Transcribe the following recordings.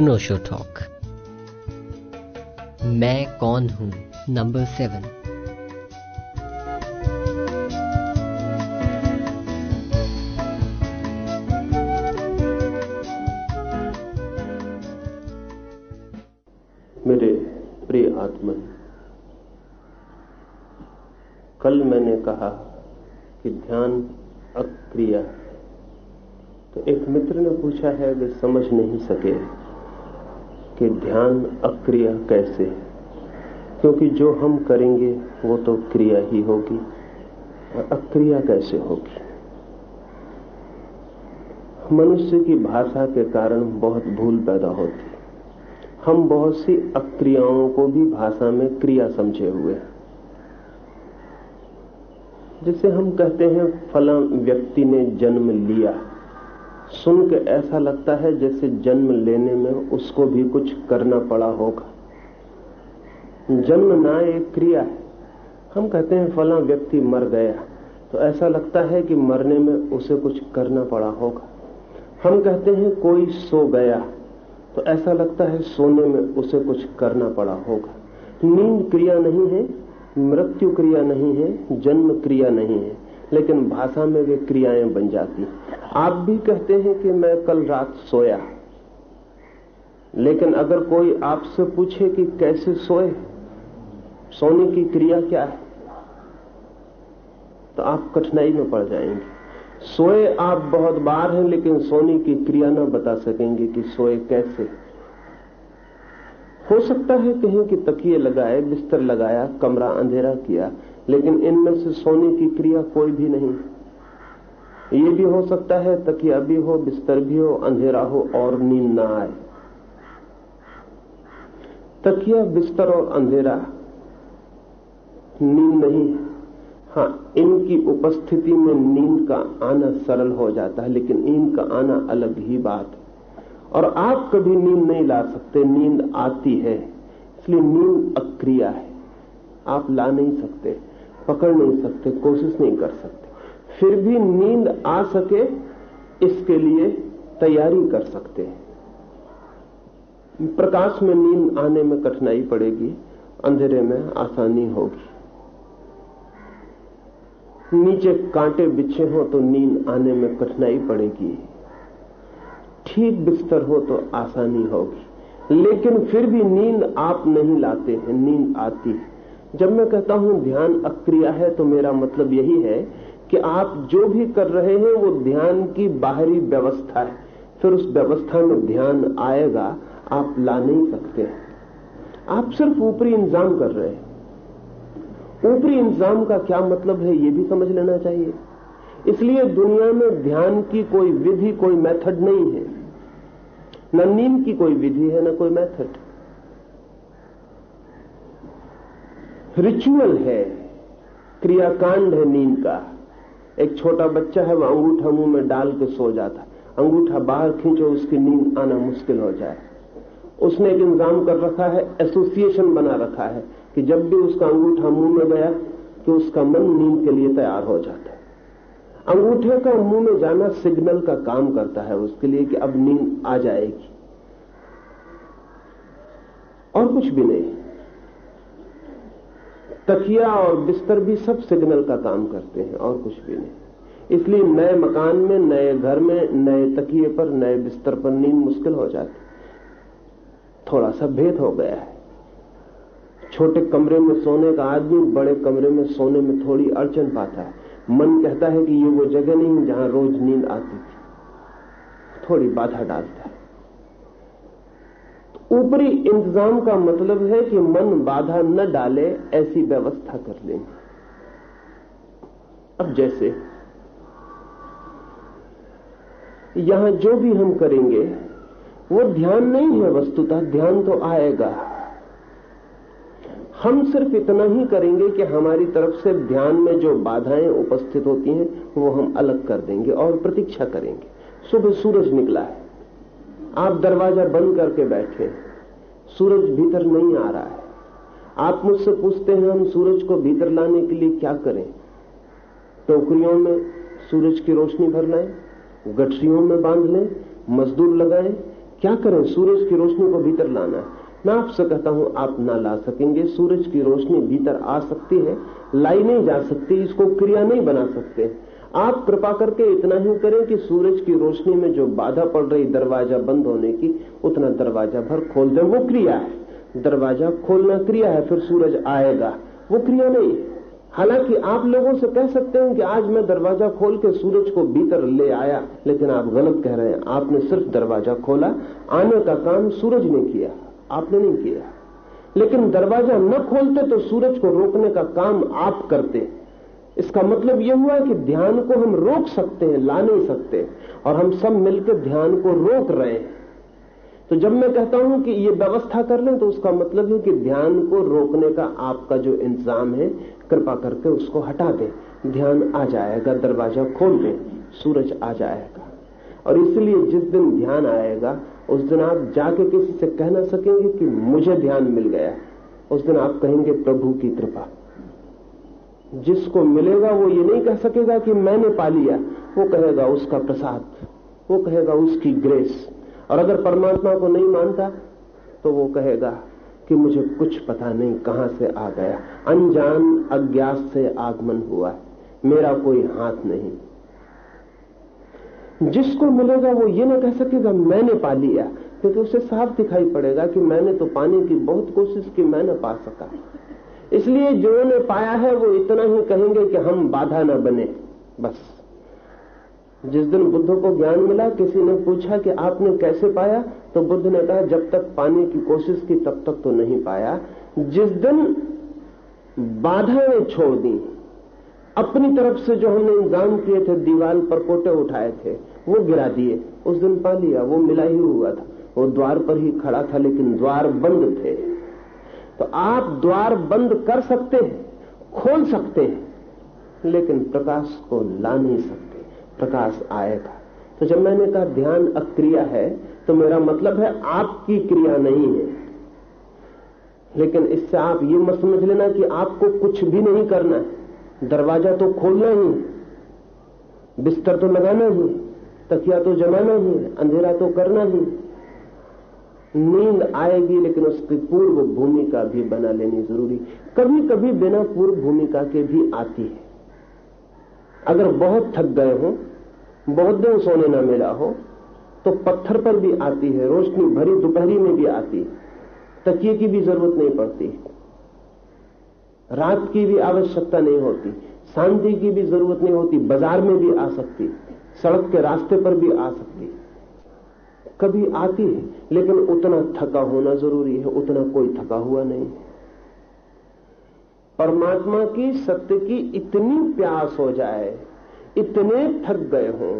अनोशो talk. मैं कौन हूँ? नंबर सेवन मेरे प्रिय आत्मन कल मैंने कहा कि ध्यान अक्रिया तो एक मित्र ने पूछा है वे समझ नहीं सके कि ध्यान अक्रिया कैसे है? क्योंकि जो हम करेंगे, वो तो क्रिया ही होगी। और अक्रिया कैसे होगी? मनुष्य की भाषा के कारण बहुत भूल पैदा होती हम बहुत सी अक्रियाओं को भी भाषा में क्रिया समझे हुए जिसे हम कहते हैं, फला व्यक्ति ने जन्म लिया। सुन के ऐसा लगता है जैसे जन्म लेने में उसको भी कुछ करना पड़ा होगा। जन्म ना एक क्रिया है। हम कहते हैं फला व्यक्ति मर गया तो ऐसा लगता है कि मरने में उसे कुछ करना पड़ा होगा। हम कहते हैं कोई सो गया तो ऐसा लगता है सोने में उसे कुछ करना पड़ा होगा। नींद क्रिया नहीं है, मृत्यु क्रिया नहीं है, जन्म क्रिया नहीं है। लेकिन भाषा में वे क्रियाएँ बन जाती आप भी कहते हैं कि मैं कल रात सोया लेकिन अगर कोई आपसे पूछे कि कैसे सोए सोने की क्रिया क्या है तो आप कठिनाई में पड़ जाएँगे। सोए आप बहुत बार हैं, लेकिन सोने की क्रिया ना बता सकेंगे कि सोए कैसे। हो सकता है कहीं कि तकिए लगाए, बिस्तर लगाया, कमरा अंधेरा किया लेकिन इनमें से सोने की क्रिया कोई भी नहीं। ये भी हो सकता है तकिया भी हो, बिस्तर भी हो, अंधेरा हो और नींद ना आए। तकिया, बिस्तर और अंधेरा, नींद नहीं। है हाँ इनकी उपस्थिति में नींद का आना सरल हो जाता है, लेकिन इनका आना अलग ही बात है। और आप कभी नींद नहीं ला सकते, नींद आती है, इसलिए नींद अक्रिया है। आप ला नहीं सकते। पकड़ नहीं सकते, कोशिश नहीं कर सकते। फिर भी नींद आ सके, इसके लिए तैयारी कर सकते हैं। प्रकाश में नींद आने में कठिनाई पड़ेगी, अंधेरे में आसानी होगी। नीचे कांटे बिछे हो तो नींद आने में कठिनाई पड़ेगी। ठीक बिस्तर हो तो आसानी होगी। लेकिन फिर भी नींद आप नहीं लाते हैं, नींद आती है। जब मैं कहता हूँ ध्यान अक्रिया है तो मेरा मतलब यही है कि आप जो भी कर रहे हैं, वो ध्यान की बाहरी व्यवस्था है। फिर उस व्यवस्था में ध्यान आएगा, आप ला नहीं सकते। आप सिर्फ़ ऊपरी इंतज़ाम कर रहे हैं। ऊपरी इंतज़ाम का क्या मतलब है, ये भी समझ लेना चाहिए। इसलिए दुनिया में ध्यान की कोई विधि, कोई मेथड नहीं है। न नींद की कोई विधि है, न कोई मेथड। रिचुअल है, क्रियाकांड है नींद का। एक छोटा बच्चा है, वह अंगूठा मुँह में डाल के सो जाता है। अंगूठा बाहर खींचो, उसकी नींद आना मुश्किल हो जाए। उसने एक इंतज़ाम कर रखा है एसोसिएशन बना रखा है कि जब भी उसका अंगूठा मुँह में गया तो उसका मन नींद के लिए तैयार हो जाता है। अंगूठे का मुँह में जाना सिग्नल का काम करता है उसके लिए कि अब नींद आ जाएगी। और कुछ भी नहीं। तकिया और बिस्तर भी सब सिग्नल का काम करते हैं, और कुछ भी नहीं। इसलिए नए मकान में, नए घर में, नए तकिए पर, नए बिस्तर पर नींद मुश्किल हो जाती थोड़ा सा भेद हो गया है। छोटे कमरे में सोने का आदमी, बड़े कमरे में सोने में थोड़ी अड़चन पाता है। मन कहता है कि ये वो जगह नहीं जहाँ रोज नींद आती थी। थोड़ी बाधा डालता है। ऊपरी इंतज़ाम का मतलब है कि मन बाधा न डाले, ऐसी व्यवस्था कर लेंगे अब जैसे, यहाँ जो भी हम करेंगे, वो ध्यान नहीं है वस्तुतः, ध्यान तो आएगा। हम सिर्फ़ इतना ही करेंगे कि हमारी तरफ़ से ध्यान में जो बाधाएँ उपस्थित होती हैं, वो हम अलग कर देंगे और प्रतीक्षा करेंगे। सुबह सूरज निकला है। आप दरवाज़ा बंद करके बैठे। सूरज भीतर नहीं आ रहा है। आप मुझसे पूछते हैं, हम सूरज को भीतर लाने के लिए क्या करें? टोकरियों में सूरज की रोशनी भर लाएँ, गठरियों में बाँध लें, मजदूर लगाएँ। क्या करें? सूरज की रोशनी को भीतर लाना है। मैं आपसे कहता हूँ, आप ना ला सकेंगे। सूरज की रोशनी भीतर आ सकती है, लाई नहीं जा सकती, इसको क्रिया नहीं बना सकते। आप कृपा करके इतना ही करें कि सूरज की रोशनी में जो बाधा पड़ रही दरवाज़ा बंद होने की, उतना दरवाज़ा भर खोल दें। वो क्रिया है। दरवाज़ा खोलना क्रिया है, फिर सूरज आएगा। वो क्रिया नहीं हालाँकि आप लोगों से कह सकते हैं कि आज मैं दरवाज़ा खोल के सूरज को भीतर ले आया, लेकिन आप गलत कह रहे हैं। आपने सिर्फ़ दरवाज़ा खोला। आने का काम सूरज ने किया। आपने नहीं किया। लेकिन दरवाज़ा न खोलते तो सूरज को रोकने का काम आप करते। इसका मतलब यह हुआ कि ध्यान को हम रोक सकते हैं, ला नहीं सकते। और हम सब मिलकर ध्यान को रोक रहे हैं। तो जब मैं कहता हूँ कि ये व्यवस्था कर लें तो उसका मतलब है कि ध्यान को रोकने का आपका जो इंतज़ाम है, कृपा करके उसको हटा दें। ध्यान आ जाएगा, दरवाज़ा खोल दें, सूरज आ जाएगा। और इसलिए जिस दिन ध्यान आएगा, उस दिन आप जाके किसी से कह ना सकेंगे कि मुझे ध्यान मिल गया। उस दिन आप कहेंगे, प्रभु की कृपा। जिसको मिलेगा वो ये नहीं कह सकेगा कि मैंने पा लिया। वो कहेगा उसका प्रसाद, वो कहेगा उसकी ग्रेस। और अगर परमात्मा को नहीं मानता तो वो कहेगा कि मुझे कुछ पता नहीं कहाँ से आ गया। अनजान अज्ञात से आगमन हुआ। है मेरा कोई हाथ नहीं। जिसको मिलेगा वो ये ना कह सकेगा, मैंने पा लिया। क्योंकि उसे साफ़ दिखाई पड़ेगा कि मैंने तो पाने की बहुत कोशिश की, मैं न पा सका। इसलिए जो ने पाया है, वो इतना ही कहेंगे कि हम बाधा न बने। बस। जिस दिन बुद्ध को ज्ञान मिला, किसी ने पूछा कि आपने कैसे पाया तो बुद्ध ने कहा, जब तक पाने की कोशिश की, तब तक तो नहीं पाया। जिस दिन बाधाएँ छोड़ दी, अपनी तरफ़ से जो हमने इंतज़ाम किए थे, दीवार पर कोटे उठाए थे, वो गिरा दिए। उस दिन पा लिया, वो मिला ही हुआ था। वो द्वार पर ही खड़ा था, लेकिन द्वार बंद थे। तो आप द्वार बंद कर सकते हैं, खोल सकते हैं, लेकिन प्रकाश को ला नहीं सकते। प्रकाश आएगा तो जब मैंने कहा, ध्यान अक्रिया है तो मेरा मतलब है आपकी क्रिया नहीं है। लेकिन इससे आप ये मत समझ लेना कि आपको कुछ भी नहीं करना है। दरवाज़ा तो खोलना ही बिस्तर तो लगाना ही तकिया तो जमाना ही अंधेरा तो करना ही। नींद आएगी, लेकिन उसकी पूर्व भूमिका भी बना लेनी ज़रूरी। कभी कभी बिना पूर्व भूमिका के भी आती है। अगर बहुत थक गए हो, बहुत दिन सोने न मिला हो तो पत्थर पर भी आती है, रोशनी भरी दोपहरी में भी आती है। तकिए की भी ज़रूरत नहीं पड़ती। रात की भी आवश्यकता नहीं होती, शांति की भी ज़रूरत नहीं होती, बाज़ार में भी आ सकती, सड़क के रास्ते पर भी आ सकती। कभी आती है लेकिन उतना थका होना ज़रूरी है, उतना कोई थका हुआ नहीं। परमात्मा की सत्य की इतनी प्यास हो जाए, इतने थक गए हों,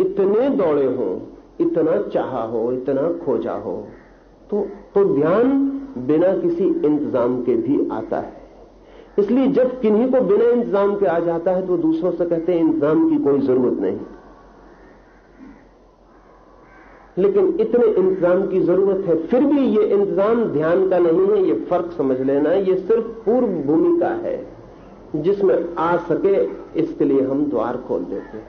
इतने दौड़े हों, इतना चाहा हो, इतना खोजा हो तो तो ध्यान बिना किसी इंतज़ाम के भी आता है। इसलिए जब किन्हीं को बिना इंतज़ाम के आ जाता है तो दूसरों से कहते हैं, इंतज़ाम की कोई ज़रूरत नहीं। लेकिन इतने इंतज़ाम की ज़रूरत है, फिर भी ये इंतज़ाम ध्यान का नहीं है, ये फ़र्क समझ लेना ये सिर्फ़ पूर्व भूमिका है, जिसमें आ सके इसके लिए हम द्वार खोल देते हैं।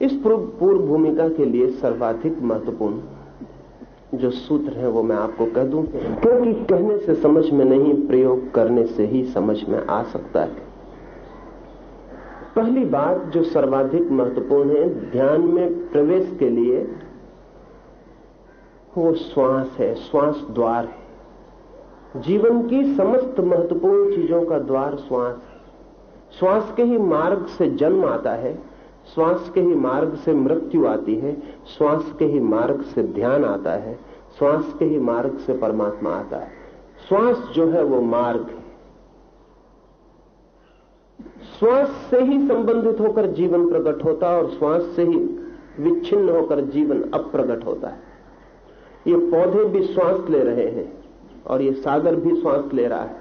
इस पूर्व भूमिका के लिए सर्वाधिक महत्वपूर्ण जो सूत्र है, वो मैं आपको कह दूँ क्योंकि कहने से समझ में नहीं, प्रयोग करने से ही समझ में आ सकता है। पहली बात जो सर्वाधिक महत्वपूर्ण है, ध्यान में प्रवेश के लिए वो श्वास है, श्वास द्वार है। जीवन की समस्त महत्वपूर्ण चीज़ों का द्वार श्वास है। श्वास के ही मार्ग से जन्म आता है, श्वास के ही मार्ग से मृत्यु आती है, श्वास के ही मार्ग से ध्यान आता है, श्वास के ही मार्ग से परमात्मा आता है। श्वास जो है वो मार्ग है। श्वास से ही संबंधित होकर जीवन प्रकट होता है और श्वास से ही विच्छिन्न होकर जीवन अप्रगट होता है। ये पौधे भी श्वास ले रहे हैं और ये सागर भी श्वास ले रहा है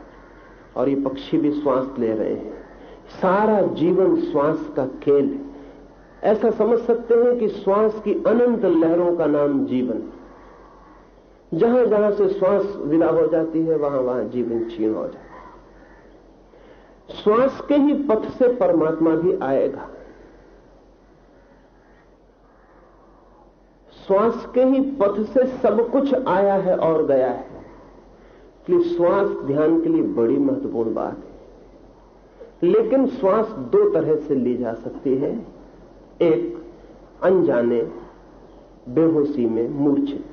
और ये पक्षी भी श्वास ले रहे हैं। सारा जीवन श्वास का खेल है। ऐसा समझ सकते हैं कि श्वास की अनंत लहरों का नाम जीवन। जहाँ जहाँ से श्वास विदा हो जाती है, वहाँ वहाँ जीवन क्षीण हो जाता है। श्वास के ही पथ से परमात्मा भी आएगा। श्वास के ही पथ से सब कुछ आया है और गया है। इसलिए श्वास ध्यान के लिए बड़ी महत्वपूर्ण बात है। लेकिन श्वास दो तरह से ली जा सकती है। एक, अनजाने, बेहोशी में मूर्छित,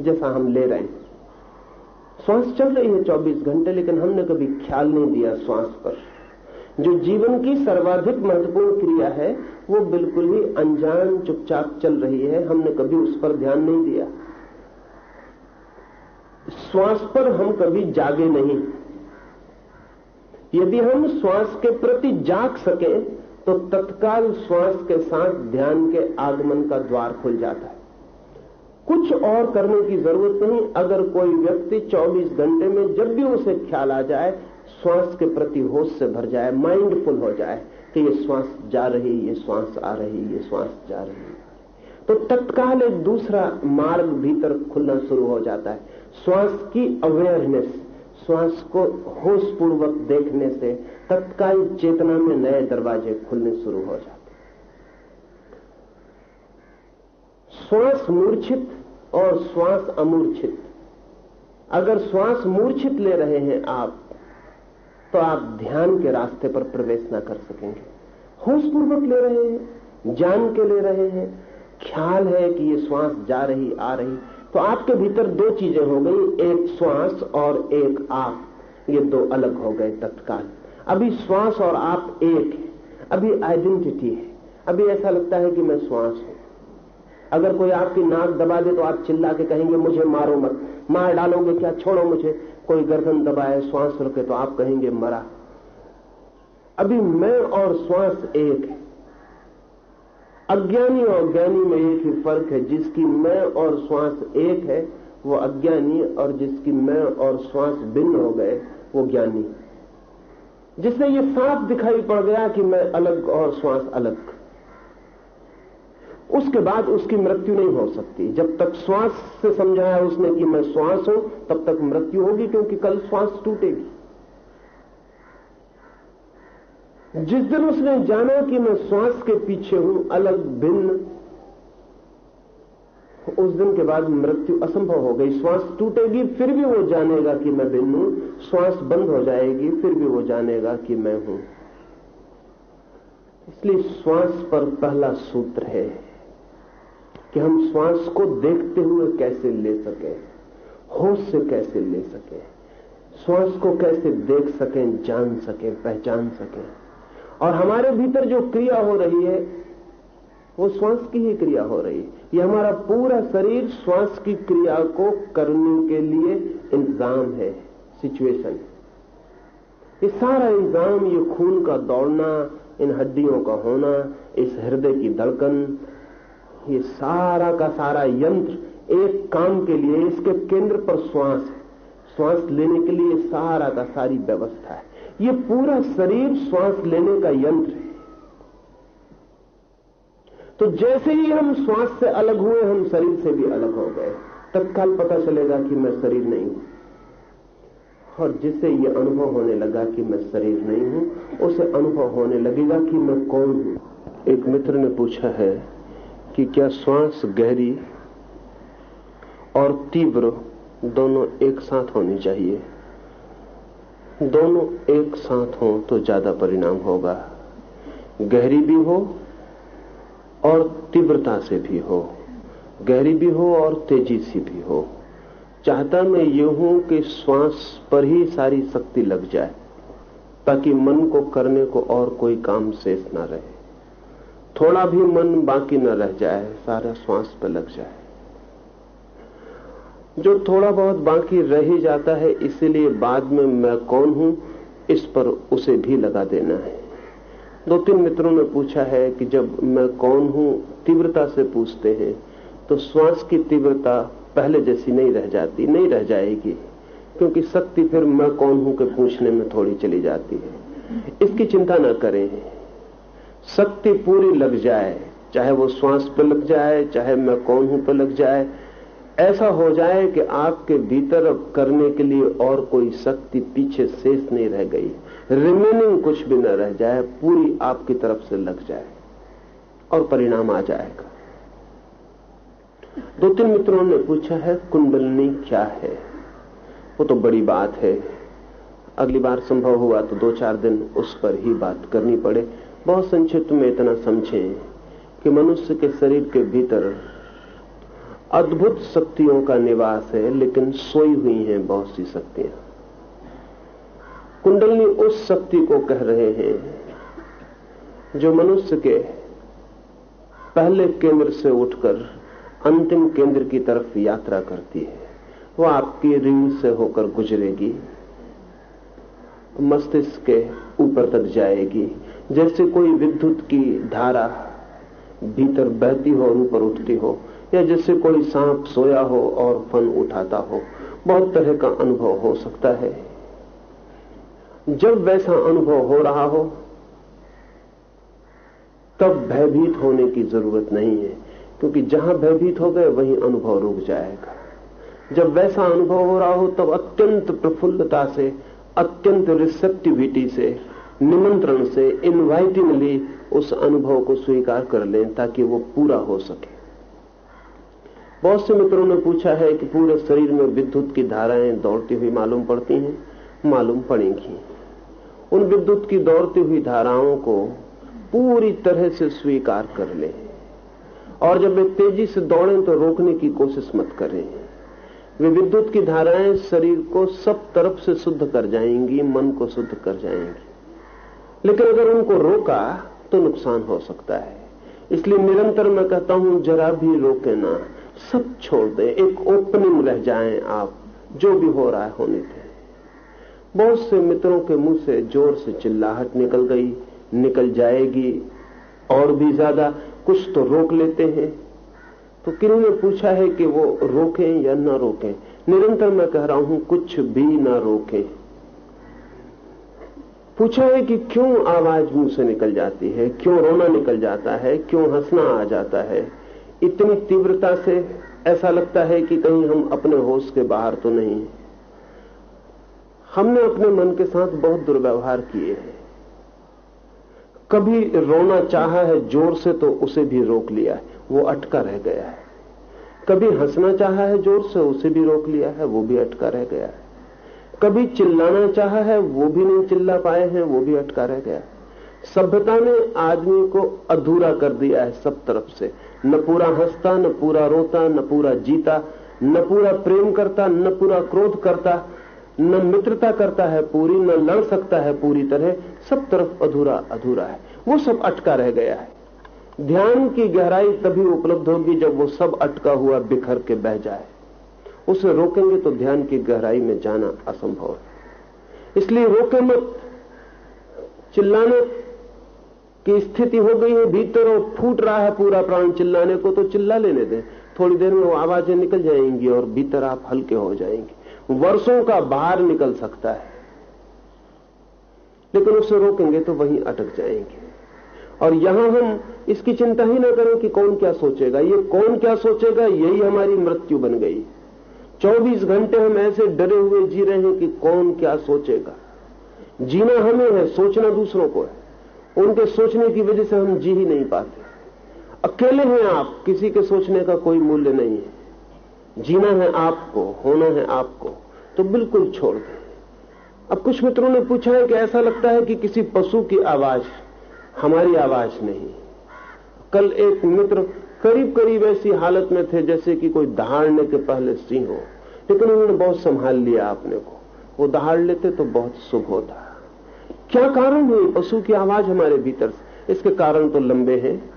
जैसा हम ले रहे हैं। श्वास चल रही है 24 घंटे, लेकिन हमने कभी ख्याल नहीं दिया श्वास पर। जो जीवन की सर्वाधिक महत्वपूर्ण क्रिया है, वो बिल्कुल ही अनजान, चुपचाप चल रही है। हमने कभी उस पर ध्यान नहीं दिया। श्वास पर हम कभी जागे नहीं। यदि हम श्वास के प्रति जाग सके तो तत्काल श्वास के साथ ध्यान के आगमन का द्वार खुल जाता है। कुछ और करने की ज़रूरत नहीं। अगर कोई व्यक्ति 24 घंटे में जब भी उसे ख्याल आ जाए श्वास के प्रति होश से भर जाए माइंडफुल हो जाए कि ये श्वास जा रही, ये श्वास आ रही, ये श्वास जा रही। तो तत्काल एक दूसरा मार्ग भीतर खुलना शुरू हो जाता है। श्वास की अवेयरनेस श्वास को होशपूर्वक देखने से तत्काल चेतना में नए दरवाजे खुलने शुरू हो जाते श्वास मूर्छित और श्वास अमूर्छित। अगर श्वास मूर्छित ले रहे हैं आप तो आप ध्यान के रास्ते पर प्रवेश ना कर सकेंगे। होशपूर्वक ले रहे हैं, जान के ले रहे हैं। ख्याल है कि ये श्वास जा रही, आ रही। तो आपके भीतर दो चीज़ें हो गई, एक श्वास और एक आप। ये दो अलग हो गए तत्काल। अभी श्वास और आप एक है। अभी आइडेंटिटी है। अभी ऐसा लगता है कि मैं श्वास हूँ। अगर कोई आपकी नाक दबा दे तो आप चिल्ला के कहेंगे, मुझे मारो मत। मार डालोगे क्या? छोड़ो मुझे। कोई गर्दन दबाए, श्वास रुके तो आप कहेंगे, मरा। अभी मैं और श्वास एक है। अज्ञानी और ज्ञानी में एक ही फ़र्क है, जिसकी मैं और श्वास एक है, वो अज्ञानी और जिसकी मैं और श्वास भिन्न हो गए, वो ज्ञानी। जिससे ये साफ़ दिखाई पड़ गया कि मैं अलग और श्वास अलग। उसके बाद उसकी मृत्यु नहीं हो सकती। जब तक श्वास से समझाया उसने कि मैं श्वास हूँ, तब तक मृत्यु होगी, क्योंकि कल श्वास टूटेगी। जिस दिन उसने जाना कि मैं श्वास के पीछे हूँ, अलग, भिन्न, उस दिन के बाद मृत्यु असंभव हो गई। श्वास टूटेगी, फिर भी वो जानेगा कि मैं भिन्न हूँ। श्वास बंद हो जाएगी, फिर भी वो जानेगा कि मैं हूँ। इसलिए श्वास पर पहला सूत्र है। कि हम श्वास को देखते हुए कैसे ले सके, होश से कैसे ले सके, श्वास को कैसे देख सकें, जान सके, पहचान सकें। और हमारे भीतर जो क्रिया हो रही है, वो श्वास की ही क्रिया हो रही है। ये हमारा पूरा शरीर श्वास की क्रिया को करने के लिए इंतज़ाम है सिचुएशन ये सारा इंतज़ाम, ये खून का दौड़ना, इन हड्डियों का होना, इस हृदय की धड़कन ये सारा का सारा यंत्र एक काम के लिए, इसके केंद्र पर श्वास है। श्वास लेने के लिए सारा का सारी व्यवस्था है। ये पूरा शरीर श्वास लेने का यंत्र है। तो जैसे ही हम श्वास से अलग हुए, हम शरीर से भी अलग हो गए। तत्काल पता चलेगा कि मैं शरीर नहीं हूँ। और जिसे ये अनुभव होने लगा कि मैं शरीर नहीं हूँ, उसे अनुभव होने लगेगा कि मैं कौन हूँ। एक मित्र ने पूछा है कि क्या श्वास गहरी और तीव्र दोनों एक साथ होनी चाहिए? दोनों एक साथ हो तो ज़्यादा परिणाम होगा। गहरी भी हो और तीव्रता से भी हो। गहरी भी हो और तेज़ी से भी हो। चाहता मैं ये हूँ कि श्वास पर ही सारी शक्ति लग जाए, ताकि मन को करने को और कोई काम शेष ना रहे। थोड़ा भी मन बाकी न रह जाए, सारा श्वास पर लग जाए। जो थोड़ा बहुत बाकी रह ही जाता है, इसीलिए बाद में मैं कौन हूँ, इस पर उसे भी लगा देना है। दो तीन मित्रों ने पूछा है कि जब मैं कौन हूँ, तीव्रता से पूछते हैं तो श्वास की तीव्रता पहले जैसी नहीं रह जाती, नहीं रह जाएगी, क्योंकि शक्ति फिर मैं कौन हूँ के पूछने में थोड़ी चली जाती है। इसकी चिंता न करें। शक्ति पूरी लग जाए, चाहे वो श्वास पे लग जाए, चाहे मैं कौन हूँ पे लग जाए, ऐसा हो जाए कि आपके भीतर अब करने के लिए और कोई शक्ति पीछे शेष नहीं रह गई। रिमेनिंग कुछ भी न रह जाए, पूरी आपकी तरफ़ से लग जाए और परिणाम आ जाएगा। दो तीन मित्रों ने पूछा है, कुंडलनी क्या है? वो तो बड़ी बात है। अगली बार संभव हुआ तो दो चार दिन उस पर ही बात करनी पड़े। बहुत संक्षिप्त में इतना समझें कि मनुष्य के शरीर के भीतर अद्भुत शक्तियों का निवास है, लेकिन सोई हुई हैं बहुत सी शक्तियाँ। कुंडलनी उस शक्ति को कह रहे हैं जो मनुष्य के पहले केंद्र से उठकर अंतिम केंद्र की तरफ़ यात्रा करती है। वो आपकी रीढ़ से होकर गुजरेगी, मस्तिष्क के ऊपर तक जाएगी जैसे कोई विद्युत की धारा भीतर बहती हो और ऊपर उठती हो, या जैसे कोई सांप सोया हो और फन उठाता हो, बहुत तरह का अनुभव हो सकता है। जब वैसा अनुभव हो रहा हो, तब भयभीत होने की ज़रूरत नहीं है, क्योंकि जहाँ भयभीत हो गए, वहीं अनुभव रुक जाएगा। जब वैसा अनुभव हो रहा हो, तब अत्यंत प्रफुल्लता से, अत्यंत रिसेप्टिविटी से निमंत्रण से इनवाइटिंगली उस अनुभव को स्वीकार कर लें ताकि वो पूरा हो सके। बहुत से मित्रों ने पूछा है कि पूरे शरीर में विद्युत की धाराएँ दौड़ती हुई मालूम पड़ती हैं, मालूम पड़ेंगी। उन विद्युत की दौड़ती हुई धाराओं को पूरी तरह से स्वीकार कर लें। और जब वे तेज़ी से दौड़ें तो रोकने की कोशिश मत करें। वे विद्युत की धाराएँ शरीर को सब तरफ़ से शुद्ध कर जाएँगी, मन को शुद्ध कर जाएँगी। लेकिन अगर उनको रोका तो नुकसान हो सकता है। इसलिए निरंतर मैं कहता हूँ, जरा भी रोके ना। सब छोड़ दें। एक ओपनिंग रह जाएँ आप, जो भी हो रहा है, होने दें। बहुत से मित्रों के मुँह से ज़ोर से चिल्लाहट निकल गई, निकल जाएगी। और भी ज़्यादा कुछ तो रोक लेते हैं। तो किन्होंने पूछा है कि वो रोकें या ना रोकें? निरंतर मैं कह रहा हूँ, कुछ भी ना रोकें। पूछा है कि क्यों आवाज़ मुँह से निकल जाती है? क्यों रोना निकल जाता है? क्यों हंसना आ जाता है? इतनी तीव्रता से ऐसा लगता है कि कहीं हम अपने होश के बाहर तो नहीं हमने अपने मन के साथ बहुत दुर्व्यवहार किए हैं। कभी रोना चाहा है, ज़ोर से तो उसे भी रोक लिया है, वो अटका रह गया है। कभी हंसना चाहा है, ज़ोर से उसे भी रोक लिया है, वो भी अटका रह गया है। कभी चिल्लाना चाहा है, वो भी नहीं चिल्ला पाए हैं, वो भी अटका रह गया। सभ्यता ने आदमी को अधूरा कर दिया है सब तरफ़ से। न पूरा हंसता, न पूरा रोता, न पूरा जीता, न पूरा प्रेम करता, न पूरा क्रोध करता, न मित्रता करता है पूरी, न लड़ सकता है पूरी तरह, सब तरफ़ अधूरा अधूरा है। वो सब अटका रह गया है। ध्यान की गहराई तभी उपलब्ध होगी जब वो सब अटका हुआ बिखर के बह जाए। उसे रोकेंगे तो ध्यान की गहराई में जाना असंभव है। इसलिए रोके मत। चिल्लाने की स्थिति हो गई है, भीतर और फूट रहा है पूरा प्राण चिल्लाने को तो चिल्ला लेने दें। थोड़ी देर में वो आवाज़ें निकल जाएँगी और भीतर आप हल्के हो जाएँगे। वर्षों का बाहर निकल सकता है। लेकिन उसे रोकेंगे तो वहीं अटक जाएँगे। और यहाँ हम इसकी चिंता ही ना करें कि कौन क्या सोचेगा। ये कौन क्या सोचेगा, यही हमारी मृत्यु बन गई। 24 घंटे हम ऐसे डरे हुए जी रहे हैं कि कौन क्या सोचेगा। जीना हमें है, सोचना दूसरों को है। उनके सोचने की वजह से हम जी ही नहीं पाते। अकेले हैं आप, किसी के सोचने का कोई मूल्य नहीं है। जीना है आपको, होना है आपको तो बिल्कुल छोड़ दें। अब कुछ मित्रों ने पूछा है कि ऐसा लगता है कि किसी पशु की आवाज़, हमारी आवाज़ नहीं। कल एक मित्र करीब करीब ऐसी हालत में थे जैसे कि कोई दहाड़ने के पहले सिंह हो। लेकिन उन्होंने बहुत संभाल लिया अपने को। वो दहाड़ लेते तो बहुत शुभ होता। क्या कारण हुई? पशु की आवाज़ हमारे भीतर से। इसके कारण तो लंबे हैं।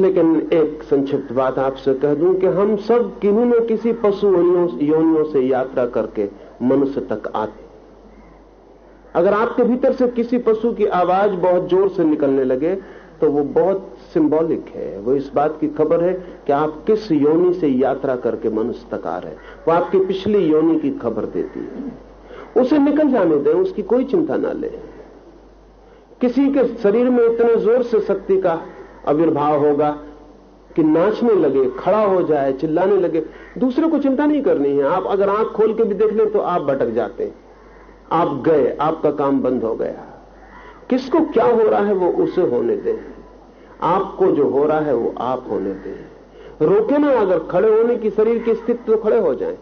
लेकिन एक संक्षिप्त बात आपसे कह दूँ कि हम सब किन्हीं न किसी पशु योनियों से यात्रा करके मनुष्य तक आते अगर आपके भीतर से किसी पशु की आवाज़ बहुत ज़ोर से निकलने लगे तो वो बहुत सिंबॉलिक है, वो इस बात की खबर है कि आप किस योनि से यात्रा करके मनुष्य तक आ रहे वो आपकी पिछली योनि की खबर देती है। उसे निकल जाने दें, उसकी कोई चिंता ना ले। किसी के शरीर में इतने ज़ोर से शक्ति का आविर्भाव होगा कि नाचने लगे, खड़ा हो जाए, चिल्लाने लगे, दूसरे को चिंता नहीं करनी है। आप अगर आँख खोल के भी देख लें तो आप भटक जाते हैं। आप गए, आपका काम बंद हो गया। किसको क्या हो रहा है वो उसे होने दें। आपको जो हो रहा है वो आप होने दें। रोके ना अगर खड़े होने की शरीर की स्थिति तो खड़े हो जाए।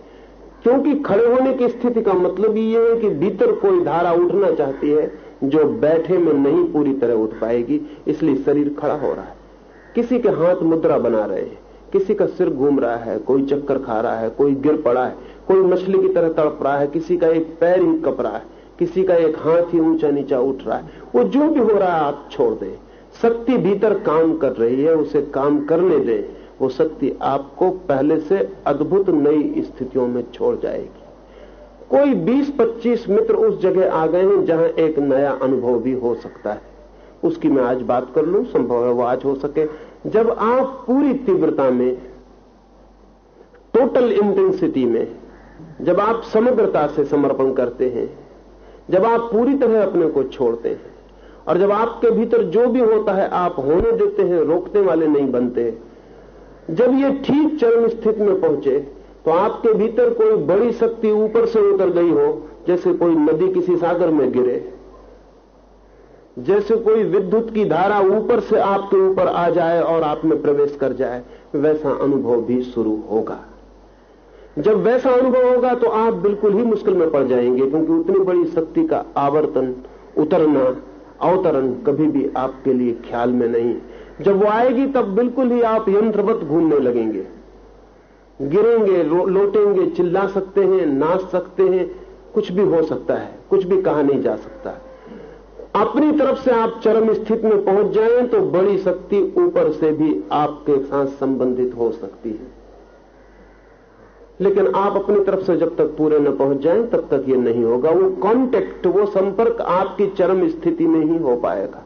क्योंकि खड़े होने की स्थिति का मतलब ये है कि भीतर कोई धारा उठना चाहती है जो बैठे में नहीं पूरी तरह उठ पाएगी, इसलिए शरीर खड़ा हो रहा है। किसी के हाथ मुद्रा बना रहे हैं, किसी का सिर घूम रहा है, कोई चक्कर खा रहा है, कोई गिर पड़ा है, कोई मछली की तरह तड़प रहा है, किसी का एक पैर ही कप रहा है, किसी का एक हाथ ही ऊँचा नीचा उठ रहा है। वो जो भी हो रहा है आप छोड़ दें। शक्ति भीतर काम कर रही है, उसे काम करने दें, वो शक्ति आपको पहले से अद्भुत नई स्थितियों में छोड़ जाएगी। कोई 20-25 मित्र उस जगह आ गए हैं जहाँ एक नया अनुभव भी हो सकता है। उसकी मैं आज बात कर लू, संभव है वो आज हो सके। जब आप पूरी तीव्रता में टोटल इंटेंसिटी में, जब आप समग्रता से समर्पण करते हैं, जब आप पूरी तरह अपने को छोड़ते हैं और जब आपके भीतर जो भी होता है, आप होने देते हैं, रोकने वाले नहीं बनते। जब ये ठीक चरम स्थिति में पहुँचे तो आपके भीतर कोई बड़ी शक्ति ऊपर से उतर गई हो, जैसे कोई नदी किसी सागर में गिरे। जैसे कोई विद्युत की धारा ऊपर से आपके ऊपर आ जाए और आप में प्रवेश कर जाए, वैसा अनुभव भी शुरू होगा। जब वैसा अनुभव होगा तो आप बिल्कुल ही मुश्किल में पड़ जाएँगे, क्योंकि उतनी बड़ी शक्ति का आवर्तन, उतरना अवतरण कभी भी आपके लिए ख्याल में नहीं। जब वो आएगी, तब बिल्कुल ही आप यंत्रवत घूमने लगेंगे। गिरेंगे लोटेंगे, चिल्ला सकते हैं, नाच सकते हैं, कुछ भी हो सकता है, कुछ भी कहा नहीं जा सकता। अपनी तरफ़ से आप चरम स्थिति में पहुँच जाएँ तो बड़ी शक्ति ऊपर से भी आपके साथ संबंधित हो सकती है। लेकिन आप अपनी तरफ़ से जब तक पूरे न पहुँच जाएँ, तब तक ये नहीं होगा। वो कांटेक्ट वो संपर्क आपकी चरम स्थिति में ही हो पाएगा।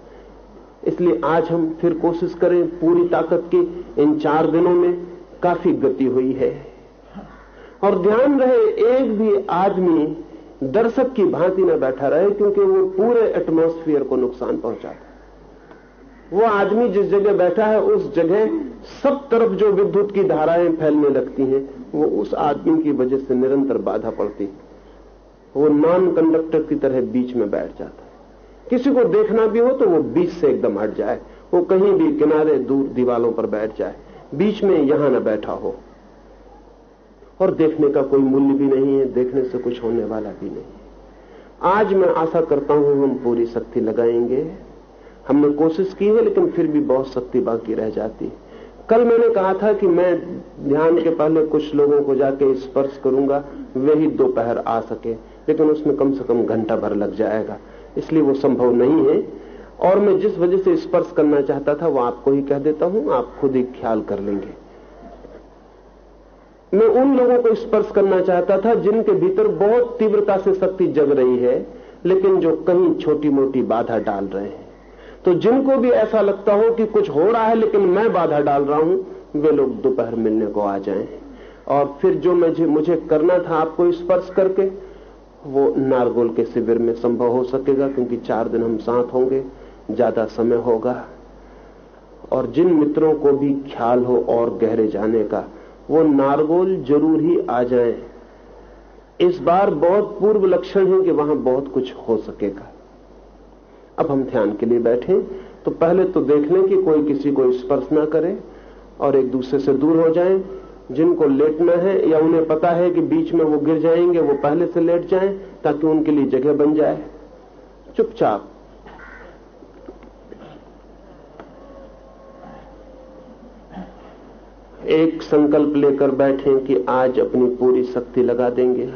इसलिए आज हम फिर कोशिश करें पूरी ताकत की। इन चार दिनों में काफ़ी गति हुई है। और ध्यान रहे, एक भी आदमी दर्शक की भांति न बैठा रहे, क्योंकि वो पूरे एटमॉस्फियर को नुकसान पहुंचाता वो आदमी जिस जगह बैठा है, उस जगह सब तरफ़ जो विद्युत की धाराएँ फैलने लगती हैं वो उस आदमी की वजह से निरंतर बाधा पड़ती वो नॉन कंडक्टर की तरह बीच में बैठ जाता है। किसी को देखना भी हो तो वो बीच से एकदम हट जाए। वो कहीं भी किनारे दूर दीवालों पर बैठ जाए। बीच में यहाँ न बैठा हो। और देखने का कोई मूल्य भी नहीं है, देखने से कुछ होने वाला भी नहीं आज मैं आशा करता हूँ हम पूरी शक्ति लगाएँगे। हमने कोशिश की है, लेकिन फिर भी बहुत शक्ति बाकी रह जाती है। कल मैंने कहा था कि मैं ध्यान के पहले कुछ लोगों को जाके स्पर्श करूँगा, वे ही दोपहर आ सके, लेकिन उसमें कम से कम घंटा भर लग जाएगा। इसलिए वो संभव नहीं है। और मैं जिस वजह से स्पर्श करना चाहता था, वो आपको ही कह देता हूँ, आप खुद ही ख्याल कर लेंगे। मैं उन लोगों को स्पर्श करना चाहता था, जिनके भीतर बहुत तीव्रता से शक्ति जग रही है, लेकिन जो कहीं छोटी मोटी बाधा डाल रहे हैं। तो जिनको भी ऐसा लगता हो कि कुछ हो रहा है, लेकिन मैं बाधा डाल रहा हूँ, वे लोग दोपहर मिलने को आ जाएँ। और फिर जो मुझे मुझे करना था आपको स्पर्श करके, वो नारगोल के शिविर में संभव हो सकेगा, क्योंकि चार दिन हम साथ होंगे, ज़्यादा समय होगा। और जिन मित्रों को भी ख्याल हो और गहरे जाने का, वो नारगोल ज़रूर ही आ जाए। इस बार बहुत पूर्व लक्षण है कि वहाँ बहुत कुछ हो सकेगा। अब हम ध्यान के लिए बैठे तो पहले तो देख लें कि कोई किसी को स्पर्श ना करे और एक दूसरे से दूर हो जाएँ, जिनको लेटना है या उन्हें पता है कि बीच में वो गिर जाएँगे, वो पहले से लेट जाएँ, ताकि उनके लिए जगह बन जाए। चुपचाप। एक संकल्प लेकर बैठे कि आज अपनी पूरी शक्ति लगा देंगे।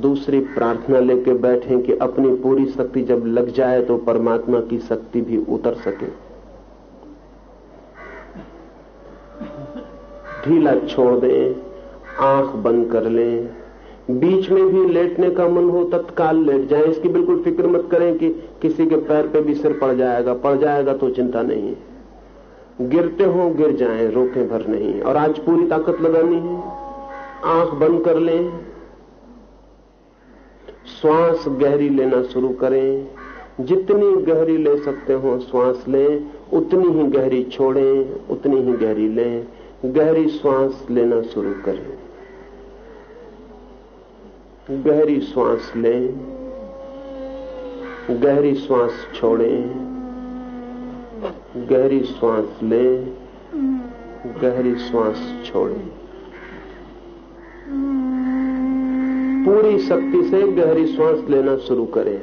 दूसरी प्रार्थना लेकर बैठे कि अपनी पूरी शक्ति जब लग जाए तो परमात्मा की शक्ति भी उतर सके। ढीला छोड़ दें, आँख बंद कर लें। बीच में भी लेटने का मन हो, तत्काल लेट जाए। इसकी बिल्कुल फ़िक्र मत करें कि किसी के पैर पे भी सिर पड़ जाएगा। पड़ जाएगा तो चिंता नहीं है। गिरते हो, गिर जाएँ। रोके भर नहीं। और आज पूरी ताकत लगानी है। आँख बंद कर लें। श्वास गहरी लेना शुरू करें। जितनी गहरी ले सकते हो श्वास लें, उतनी ही गहरी छोड़ें, उतनी ही गहरी लें। गहरी श्वास लेना शुरू करें। गहरी श्वास लें। गहरी श्वास छोड़ें। गहरी श्वास लें। गहरी श्वास छोड़ें। पूरी शक्ति से गहरी श्वास लेना शुरू करें।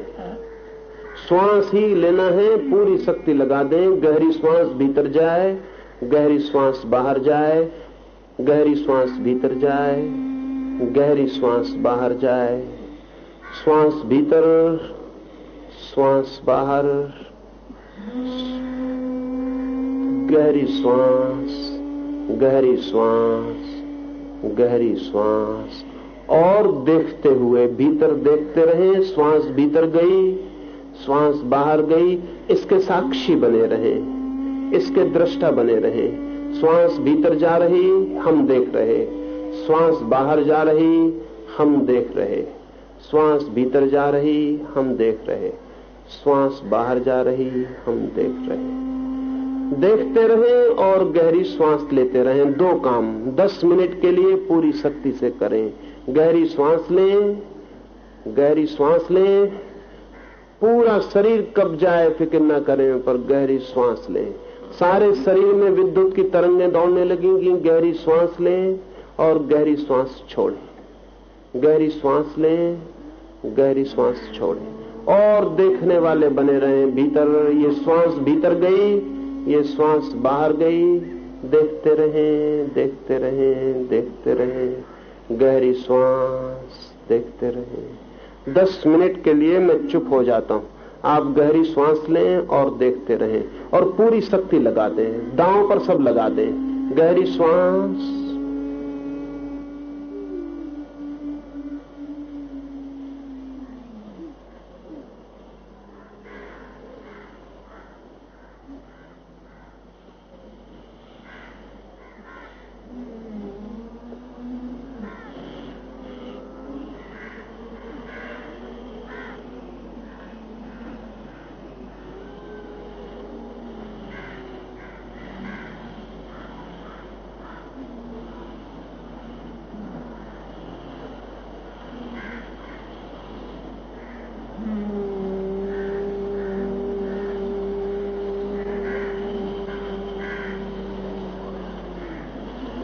श्वास ही लेना है, पूरी शक्ति लगा दें, गहरी श्वास भीतर जाए, गहरी श्वास बाहर जाए, गहरी श्वास भीतर जाए, गहरी श्वास बाहर जाए, श्वास भीतर, श्वास बाहर, गहरी श्वास गहरी श्वास गहरी श्वास। और देखते हुए भीतर देखते रहे, श्वास भीतर गई, श्वास बाहर गई, इसके साक्षी बने रहे, इसके दृष्टा बने रहे। श्वास भीतर जा रही, हम देख रहे। श्वास बाहर जा रही, हम देख रहे। श्वास भीतर जा रही, हम देख रहे। श्वास बाहर जा रही, हम देख रहे। देखते रहे और गहरी श्वास लेते रहे। दो काम, दस मिनट के लिए पूरी शक्ति से करें। गहरी श्वास लें, गहरी श्वास लें, पूरा शरीर कब जाए फ़िक्र ना करें, पर गहरी श्वास लें। सारे शरीर में विद्युत की तरंगें दौड़ने लगेंगी, गहरी श्वास लें और गहरी श्वास छोड़ें। गहरी श्वास लें, गहरी श्वास छोड़ें। और देखने वाले बने रहें भीतर। ये श्वास भीतर गई, ये श्वास बाहर गई। देखते रहें देखते रहें देखते रहें। गहरी श्वास देखते रहे। दस मिनट के लिए मैं चुप हो जाता हूँ। आप गहरी श्वास लें और देखते रहें और पूरी शक्ति लगा दें। दांव पर सब लगा दें। गहरी श्वास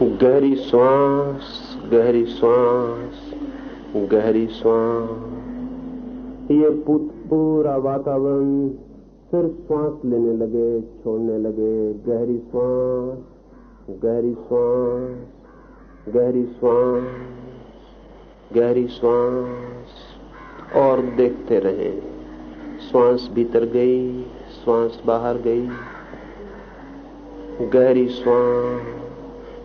गहरी श्वास गहरी श्वास गहरी श्वास। ये पूरा वातावरण सिर्फ़ श्वास लेने लगे, छोड़ने लगे। गहरी श्वास गहरी श्वास गहरी श्वास गहरी श्वास। और देखते रहे। श्वास भीतर गई, श्वास बाहर गई। गहरी श्वास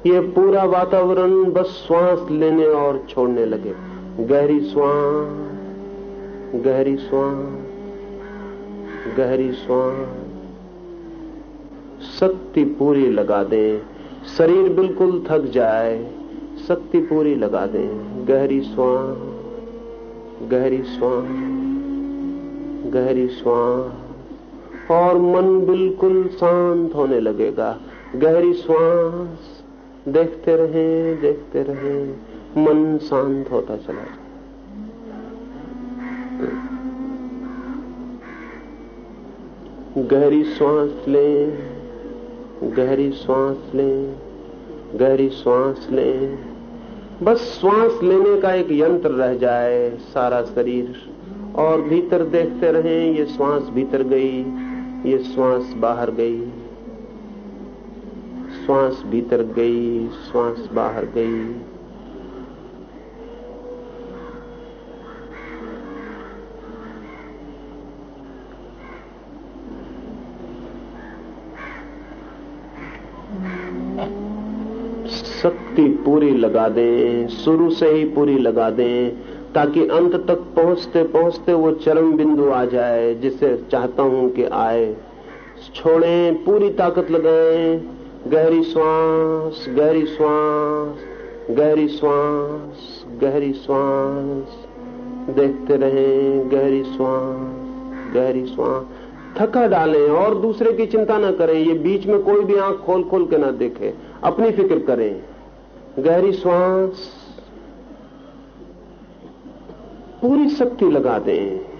ये पूरा वातावरण बस श्वास लेने और छोड़ने लगे। गहरी श्वास गहरी श्वास गहरी श्वास। शक्ति पूरी लगा दें। शरीर बिल्कुल थक जाए। शक्ति पूरी लगा दें। गहरी श्वास गहरी श्वास गहरी श्वास। और मन बिल्कुल शांत होने लगेगा। गहरी श्वास देखते रहें देखते रहें, मन शांत होता चला जाए गहरी श्वास लें, गहरी श्वास लें, गहरी श्वास लें। बस श्वास लेने का एक यंत्र रह जाए सारा शरीर, और भीतर देखते रहें, ये श्वास भीतर गई, ये श्वास बाहर गई। श्वास भीतर गई, श्वास बाहर गई। शक्ति पूरी लगा दें, शुरू से ही पूरी लगा दें, ताकि अंत तक पहुँचते पहुँचते वो चरम बिंदु आ जाए, जिसे चाहता हूँ कि आए। छोड़ें, पूरी ताकत लगाएँ। गहरी श्वास गहरी श्वास गहरी श्वास गहरी श्वास। देखते रहें, गहरी श्वास गहरी श्वास। थका डालें और दूसरे की चिंता ना करें, ये बीच में कोई भी आँख खोल खोल के ना देखे। अपनी फ़िक्र करें। गहरी श्वास, पूरी शक्ति लगा दें।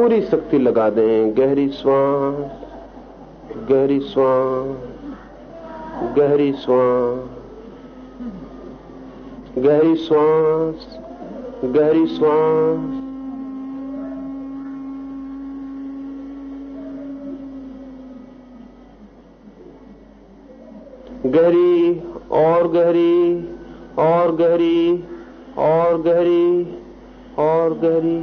पूरी शक्ति लगा दें। गहरी श्वास गहरी श्वास गहरी श्वास गहरी श्वास गहरी श्वास। गहरी और गहरी और गहरी और गहरी और गहरी।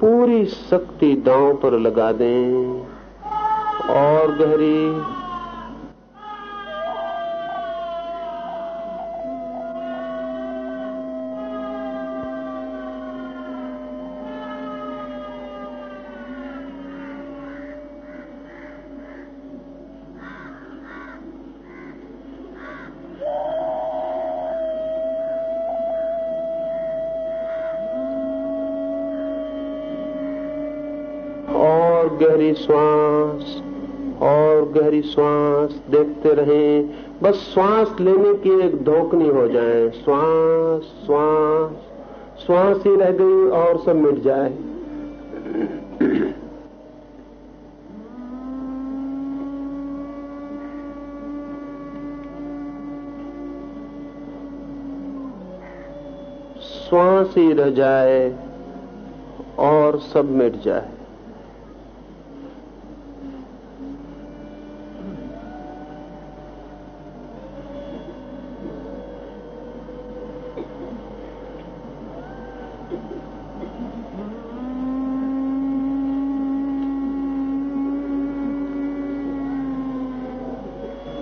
पूरी शक्ति दांव पर लगा दें। और गहरी और गहरी श्वास और गहरी श्वास देखते रहें। बस श्वास लेने की एक धोखनी हो जाए। श्वास श्वास श्वास ही रह गई और सब मिट जाए। श्वास ही रह जाए और सब मिट जाए।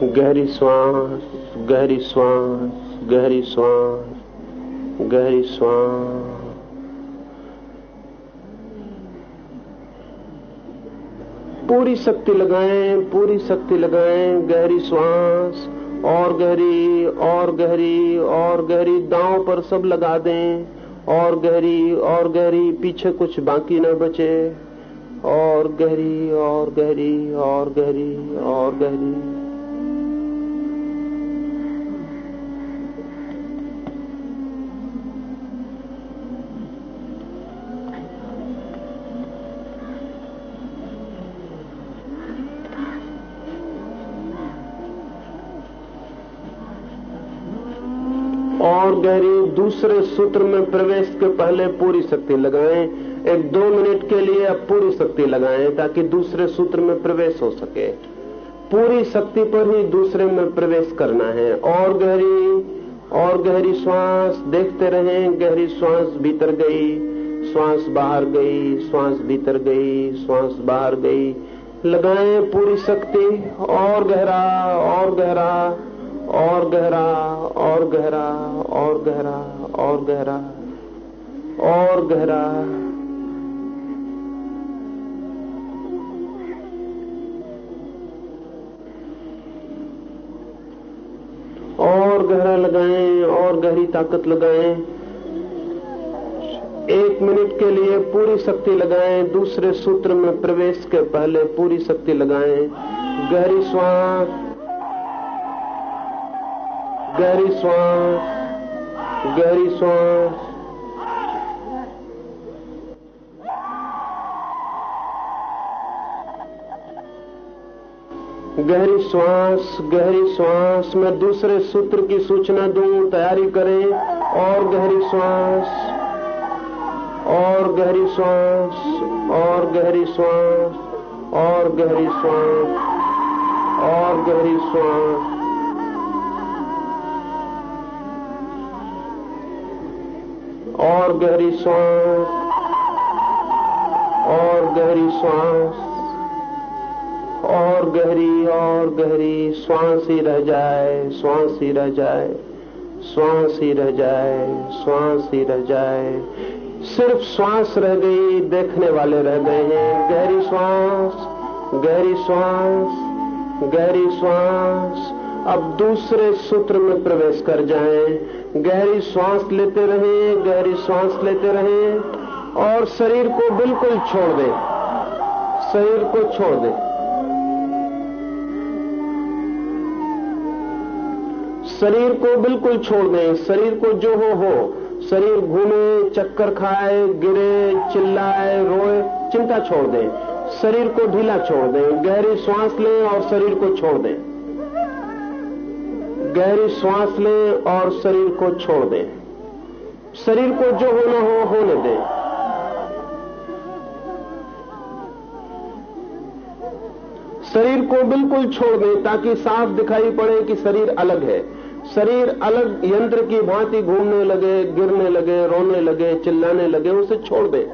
गहरी श्वास गहरी श्वास गहरी श्वास गहरी श्वास। पूरी शक्ति लगाएँ, पूरी शक्ति लगाएँ, गहरी श्वास, और गहरी और गहरी और गहरी दांव पर सब लगा दें, और गहरी और गहरी, पीछे कुछ बाकी न बचे। और गहरी और गहरी और गहरी और गहरी और गहरी दूसरे सूत्र में प्रवेश के पहले पूरी शक्ति लगाएँ, एक दो मिनट के लिए अब पूरी शक्ति लगाएँ ताकि दूसरे सूत्र में प्रवेश हो सके। पूरी शक्ति पर ही दूसरे में प्रवेश करना है। और गहरी और गहरी श्वास देखते रहें, गहरी श्वास भीतर गई, श्वास बाहर गई, श्वास भीतर गई, श्वास बाहर गई। लगाएँ पूरी शक्ति, और गहरा और गहरा। और गहरा और गहरा और गहरा और गहरा और गहरा। और गहरा लगाएँ, और गहरी ताकत लगाएँ। एक मिनट के लिए पूरी शक्ति लगाएँ, दूसरे सूत्र में प्रवेश के पहले पूरी शक्ति लगाएँ। गहरी श्वास गहरी श्वास गहरी श्वास गहरी श्वास गहरी श्वास, मैं दूसरे सूत्र की सूचना दूँ, तैयारी करें। और गहरी श्वास, और गहरी श्वास, और गहरी श्वास, और गहरी श्वास, और गहरी श्वास। और गहरी श्वास और गहरी श्वास और गहरी और गहरी श्वास ही रह जाए श्वास ही रह जाए श्वास ही रह जाए श्वास ही रह जाए। सिर्फ़ श्वास रह गई, देखने वाले रह गए हैं। गहरी श्वास गहरी श्वास गहरी श्वास अब दूसरे सूत्र में प्रवेश कर जाएँ। गहरी श्वास लेते रहें, गहरी श्वास लेते रहें और शरीर को बिल्कुल छोड़ दें। शरीर को छोड़ दें। शरीर को बिल्कुल छोड़ दें। शरीर को जो हो हो। शरीर घूमे, चक्कर खाए, गिरे, चिल्लाए, रोए, चिंता छोड़ दें। शरीर को ढीला छोड़ दें। गहरी श्वास लें और शरीर को छोड़ दें। गहरी श्वास लें और शरीर को छोड़ दें। शरीर को जो होना हो, होने दें। शरीर को बिल्कुल छोड़ दें ताकि साफ़ दिखाई पड़े कि शरीर अलग है। शरीर अलग यंत्र की भांति घूमने लगे, गिरने लगे, रोने लगे, चिल्लाने लगे, उसे छोड़ दें।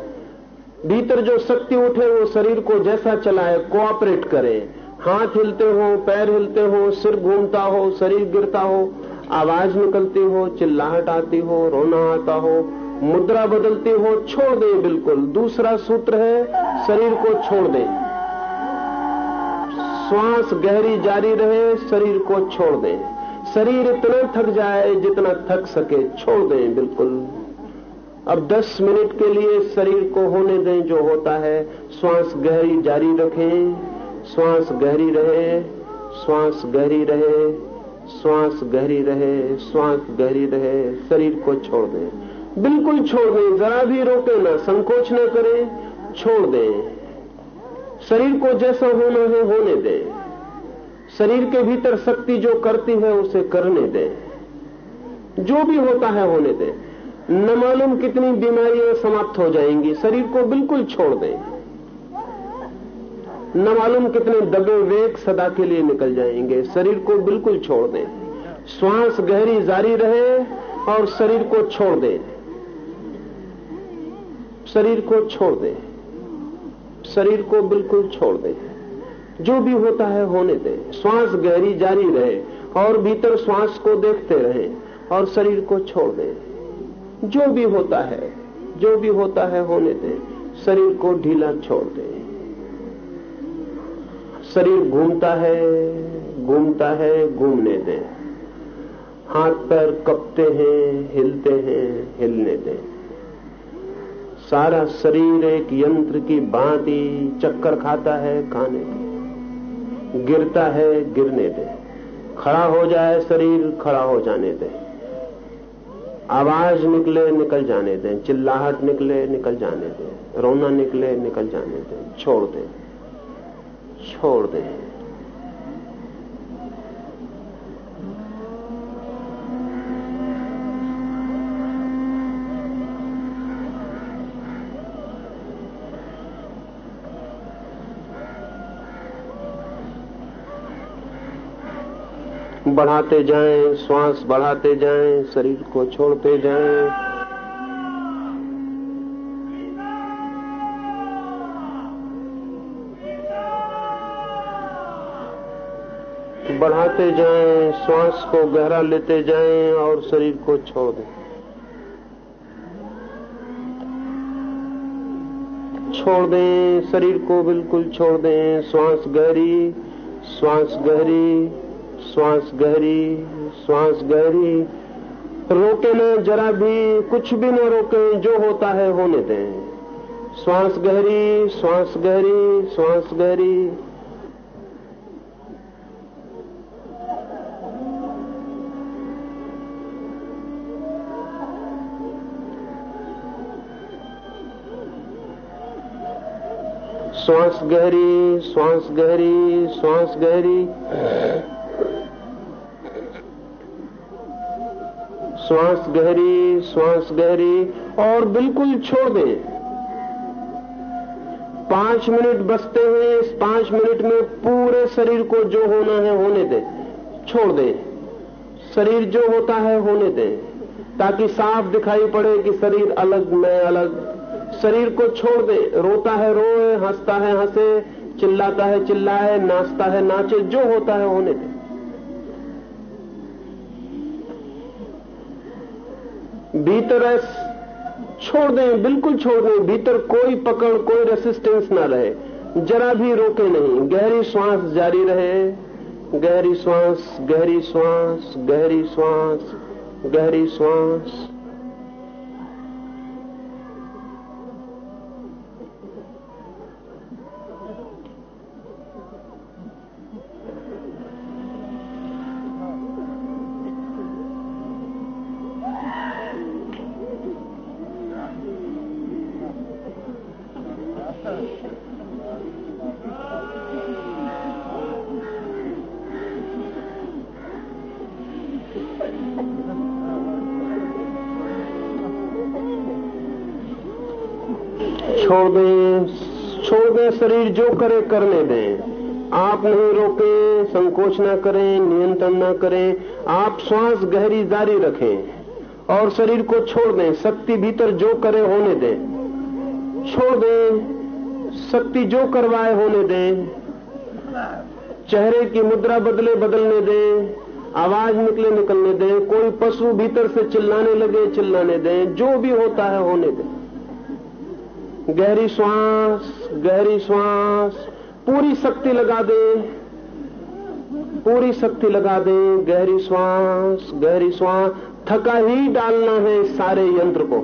भीतर जो शक्ति उठे, वो शरीर को जैसा चलाए कोऑपरेट करे। हाथ हिलते हो, पैर हिलते हो, सिर घूमता हो, शरीर गिरता हो, आवाज़ निकलती हो, चिल्लाहट आती हो, रोना आता हो, मुद्रा बदलती हो, छोड़ दे बिल्कुल। दूसरा सूत्र है, शरीर को छोड़ दे। श्वास गहरी जारी रहे, शरीर को छोड़ दे। शरीर इतना थक जाए जितना थक सके, छोड़ दें बिल्कुल। अब 10 मिनट के लिए शरीर को होने दें जो होता है, श्वास गहरी जारी रखें। श्वास गहरी रहे, श्वास गहरी रहे, श्वास गहरी रहे, श्वास गहरी रहे, शरीर को छोड़ दें। बिल्कुल छोड़ दें, जरा भी रोके ना, संकोच न करें, छोड़ दें। शरीर को जैसा होना है, होने दें। शरीर के भीतर शक्ति जो करती है, उसे करने दें। जो भी होता है, होने दें। न मालूम कितनी बीमारियाँ समाप्त हो जाएँगी, शरीर को बिल्कुल छोड़ दें। न मालूम कितने दबे वेग सदा के लिए निकल जाएँगे। शरीर को बिल्कुल छोड़ दें। श्वास गहरी जारी रहे और शरीर को छोड़ दें। शरीर को छोड़ दें। शरीर को बिल्कुल छोड़ दें। जो भी होता है होने दें। श्वास गहरी जारी रहे और भीतर श्वास को देखते रहें और शरीर को छोड़ दें। जो भी होता है, जो भी होता है होने दें। शरीर को ढीला छोड़ दें। शरीर घूमता है घूमता है, घूमने दें। हाथ पैर कपते हैं, हिलते हैं, हिलने दें। सारा शरीर एक यंत्र की भांति चक्कर खाता है खाने दे गिरता है, गिरने दे। खड़ा हो जाए शरीर, खड़ा हो जाने दे। आवाज़ निकले, निकल जाने दें। चिल्लाहट निकले, निकल जाने दें। रोना निकले, निकल जाने दें। छोड़ दें। छोड़ दें। बढ़ाते जाएँ श्वास बढ़ाते जाएँ शरीर को छोड़ते जाएँ। बढ़ाते जाएँ, श्वास को गहरा लेते जाएँ और शरीर को छोड़ दें। छोड़ दें, शरीर को बिल्कुल छोड़ दें। श्वास गहरी श्वास गहरी श्वास गहरी श्वास गहरी। रोके न, जरा भी, कुछ भी न रोके, जो होता है होने दें। श्वास गहरी श्वास गहरी श्वास गहरी। श्वास गहरी श्वास गहरी श्वास गहरी श्वास गहरी श्वास गहरी और बिल्कुल छोड़ दें। पाँच मिनट बचते हैं इस पाँच मिनट में पूरे शरीर को जो होना है होने दें। छोड़ दें। शरीर जो होता है होने दें। ताकि साफ़ दिखाई पड़े कि शरीर अलग, मैं अलग। शरीर को छोड़ दे। रोता है, रोए, हंसता है, हंसे, चिल्लाता है, चिल्लाए, नाचता है, नाचे, जो होता है होने दे। भीतर छोड़ दें, बिल्कुल छोड़ दें। भीतर कोई पकड़, कोई रेसिस्टेंस ना रहे। जरा भी रोके नहीं। गहरी श्वास जारी रहे। गहरी श्वास गहरी श्वास गहरी श्वास गहरी श्वास। जो करे, करने दें। आप नहीं रोकें, संकोच ना करें, नियंत्रण ना करें। आप श्वास गहरी जारी रखें और शरीर को छोड़ दें। शक्ति भीतर जो करे, होने दें। छोड़ दें, शक्ति जो करवाए, होने दें। चेहरे की मुद्रा बदले, बदलने दें। आवाज़ निकले, निकलने दें। कोई पशु भीतर से चिल्लाने लगे, चिल्लाने दें। जो भी होता है, होने दें। गहरी श्वास गहरी श्वास, पूरी शक्ति लगा दें। पूरी शक्ति लगा दें, गहरी श्वास गहरी श्वास। थका ही डालना है सारे यंत्र को।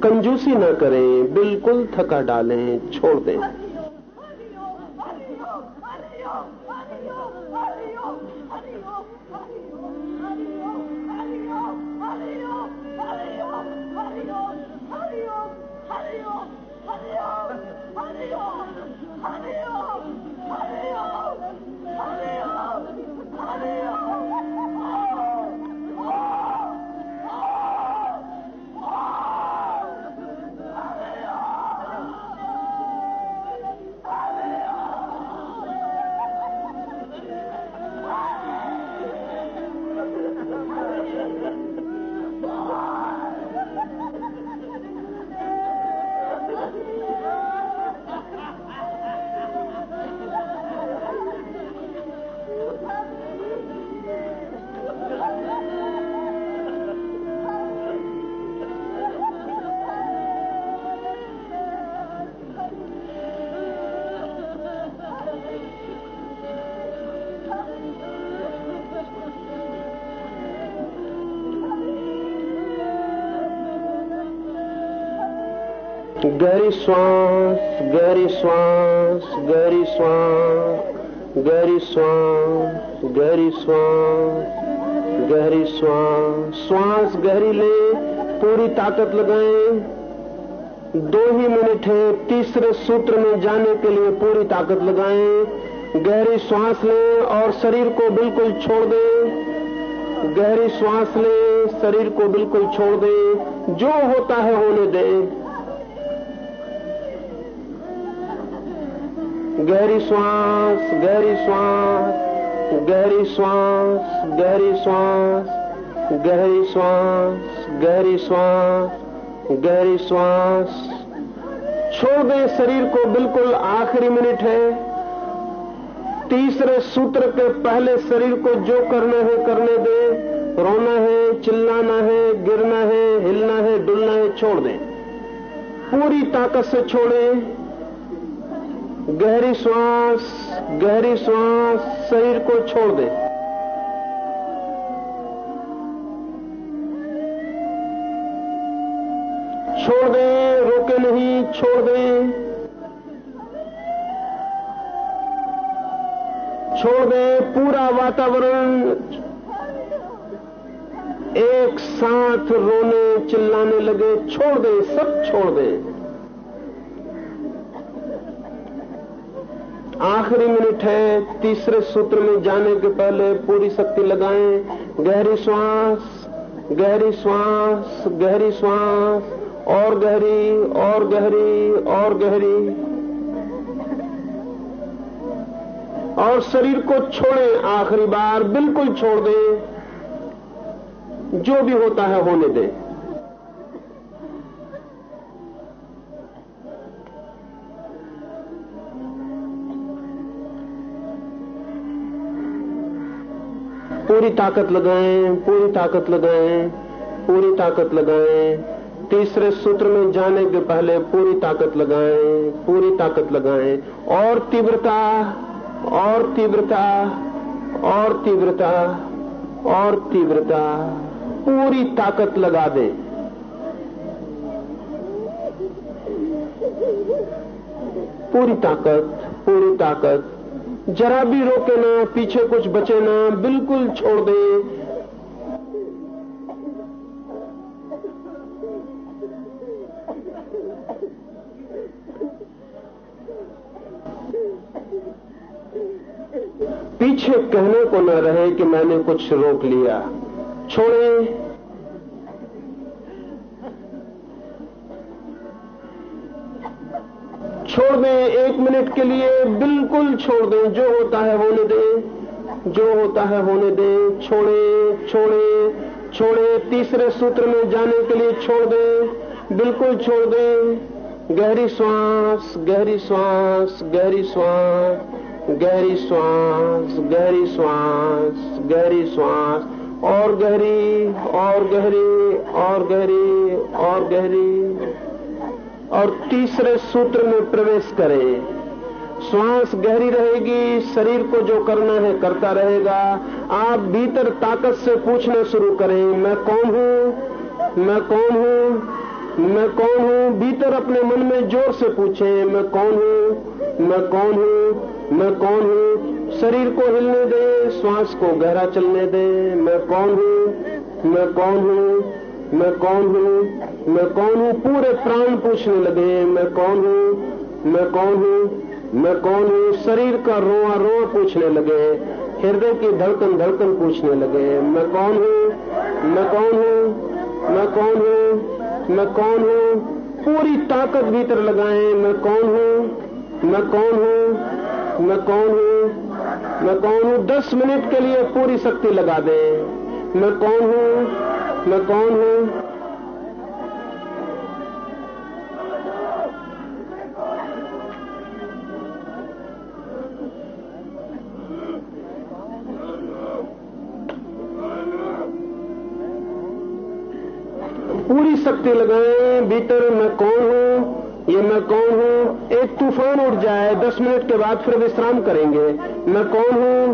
कंजूसी न करें, बिल्कुल थका डालें, छोड़ दें। श्वास गहरी श्वास गहरी श्वास गहरी श्वास गहरी श्वास गहरी श्वास श्वास गहरी ले, पूरी ताकत लगाएँ। दो ही मिनट है, तीसरे सूत्र में जाने के लिए पूरी ताकत लगाएँ। गहरी श्वास लें और शरीर को बिल्कुल छोड़ दें। गहरी श्वास लें, शरीर को बिल्कुल छोड़ दें। जो होता है होने दें। गहरी श्वास गहरी श्वास गहरी श्वास गहरी श्वास गहरी श्वास गहरी श्वास गहरी श्वास। छोड़ दें शरीर को, बिल्कुल आखिरी मिनट है। तीसरे सूत्र के पहले शरीर को जो करना है, करने दें। रोना है, चिल्लाना है, गिरना है, हिलना है, डुलना है, छोड़ दें। पूरी ताकत से छोड़ें। गहरी श्वास गहरी श्वास, शरीर को छोड़ दे। छोड़ दे, रोके नहीं, छोड़ दे। छोड़ दे, पूरा वातावरण। एक साथ रोने, चिल्लाने लगे, छोड़ दे, सब छोड़ दे। आखिरी मिनट है, तीसरे सूत्र में जाने के पहले पूरी शक्ति लगाएँ। गहरी श्वास गहरी श्वास गहरी श्वास, और गहरी और गहरी और गहरी। और शरीर को छोड़ें आखिरी बार, बिल्कुल छोड़ दें। जो भी होता है होने दें। पूरी ताकत लगाएँ, पूरी ताकत लगाएँ, पूरी ताकत लगाएँ। तीसरे सूत्र में जाने के पहले पूरी ताकत लगाएँ, पूरी ताकत लगाएँ। और तीव्रता और तीव्रता और तीव्रता और तीव्रता, पूरी ताकत लगा दें। पूरी ताकत पूरी ताकत जरा भी रोके ना, पीछे कुछ बचे ना, बिल्कुल छोड़ दे। पीछे कहने को न रहे कि मैंने कुछ रोक लिया। छोड़े। छोड़ दें, एक मिनट के लिए बिल्कुल छोड़ दें। जो होता है होने दें, जो होता है होने दें। छोड़े छोड़े छोड़े। तीसरे सूत्र में जाने के लिए छोड़ दें, बिल्कुल छोड़ दें। गहरी श्वास गहरी श्वास गहरी श्वास गहरी श्वास गहरी श्वास गहरी श्वास। और गहरी और गहरी और गहरी और गहरी। और तीसरे सूत्र में प्रवेश करें। श्वास गहरी रहेगी, शरीर को जो करना है करता रहेगा। आप भीतर ताकत से पूछना शुरू करें, मैं कौन हूँ? मैं कौन हूँ? मैं कौन हूँ? भीतर अपने मन में ज़ोर से पूछें, मैं कौन हूँ? मैं कौन हूँ? मैं कौन हूँ? शरीर को हिलने दें, श्वास को गहरा चलने दें, मैं कौन हूँ? मैं कौन हूँ? मैं कौन हूँ मैं कौन हूँ पूरे प्राण पूछने लगे मैं कौन हूँ मैं कौन हूँ मैं कौन हूँ शरीर का रोआ रोआ पूछने लगे हृदय की धड़कन धड़कन पूछने लगे मैं कौन हूँ मैं कौन हूँ मैं कौन हूँ मैं कौन हूँ पूरी ताकत भीतर लगाए मैं कौन हूँ मैं कौन हूँ मैं कौन हूँ मैं कौन हूँ दस मिनट के लिए पूरी शक्ति लगा दें मैं कौन हूँ मैं कौन हूँ? पूरी शक्ति लगाएँ, भीतर मैं कौन हूँ? ये मैं कौन हूँ? एक तूफ़ान उठ जाए, दस मिनट के बाद फिर विश्राम करेंगे। मैं कौन हूँ?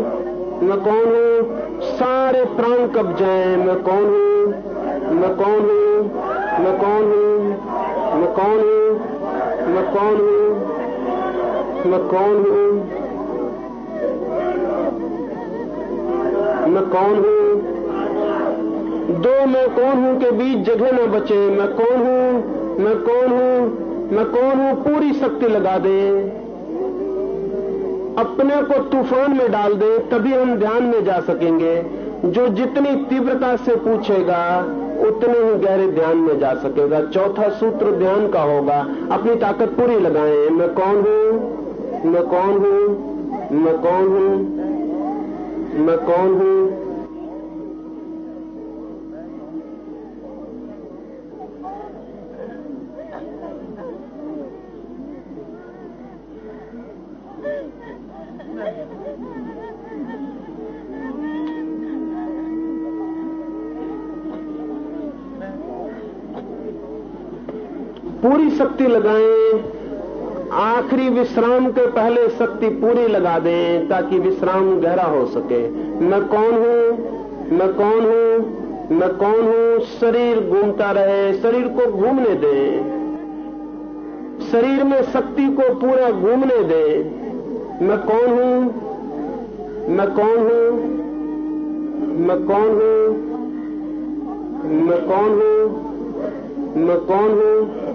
मैं कौन हूँ? सारे प्राण कब जाए मैं कौन हूँ मैं कौन हूँ मैं कौन हूँ मैं कौन हूँ मैं कौन हूँ मैं कौन हूँ मैं कौन हूँ दो मैं कौन हूँ के बीच जगह न बचे मैं कौन हूँ मैं कौन हूँ मैं कौन हूँ पूरी शक्ति लगा दे अपने को तूफ़ान में डाल दे, तभी हम ध्यान में जा सकेंगे। जो जितनी तीव्रता से पूछेगा, उतने ही गहरे ध्यान में जा सकेगा। चौथा सूत्र ध्यान का होगा। अपनी ताकत पूरी लगाए। मैं कौन हूँ? मैं कौन हूँ? मैं कौन हूँ? मैं कौन हूँ? शक्ति लगाएँ, आखिरी विश्राम के पहले शक्ति पूरी लगा दें ताकि विश्राम गहरा हो सके। मैं कौन हूँ? मैं कौन हूँ? मैं कौन हूँ? शरीर घूमता रहे, शरीर को घूमने दें। शरीर में शक्ति को पूरा घूमने दें। मैं कौन हूँ? मैं कौन हूँ? मैं कौन हूँ? मैं कौन हूँ? मैं कौन हूँ?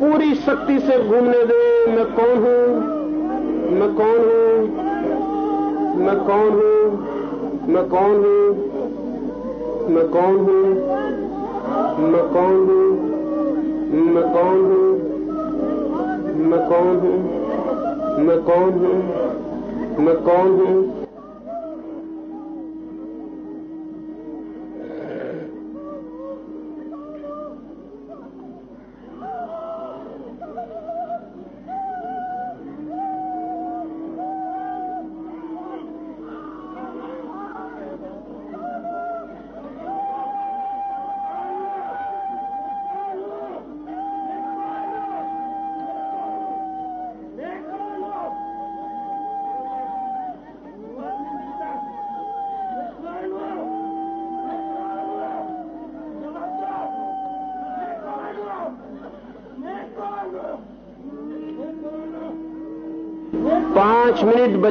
पूरी शक्ति से घूमने दे मैं कौन हूँ मैं कौन हूँ मैं कौन हूँ मैं कौन हूँ मैं कौन हूँ मैं कौन हूँ मैं कौन हूँ मैं कौन हूँ मैं कौन हूँ मैं कौन हूँ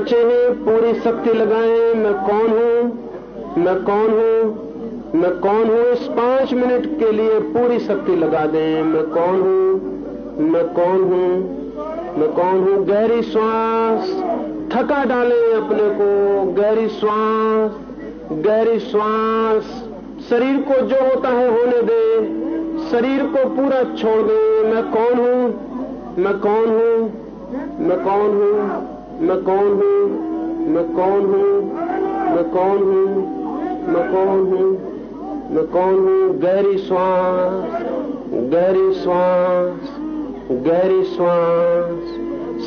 बचे हैं पूरी शक्ति लगाए मैं कौन हूँ? मैं कौन हूँ? मैं कौन हूँ? इस पाँच मिनट के लिए पूरी शक्ति लगा दें। मैं कौन हूँ? मैं कौन हूँ? मैं कौन हूँ? गहरी श्वास, थका डालें अपने को। गहरी श्वास गहरी श्वास। शरीर को जो होता है होने दे। शरीर को पूरा छोड़ दे। मैं कौन हूँ? मैं कौन हूँ? मैं कौन हूँ? मैं कौन हूँ मैं कौन हूँ मैं कौन हूँ मैं कौन हूँ मैं कौन हूँ गहरी श्वास गहरी श्वास गहरी श्वास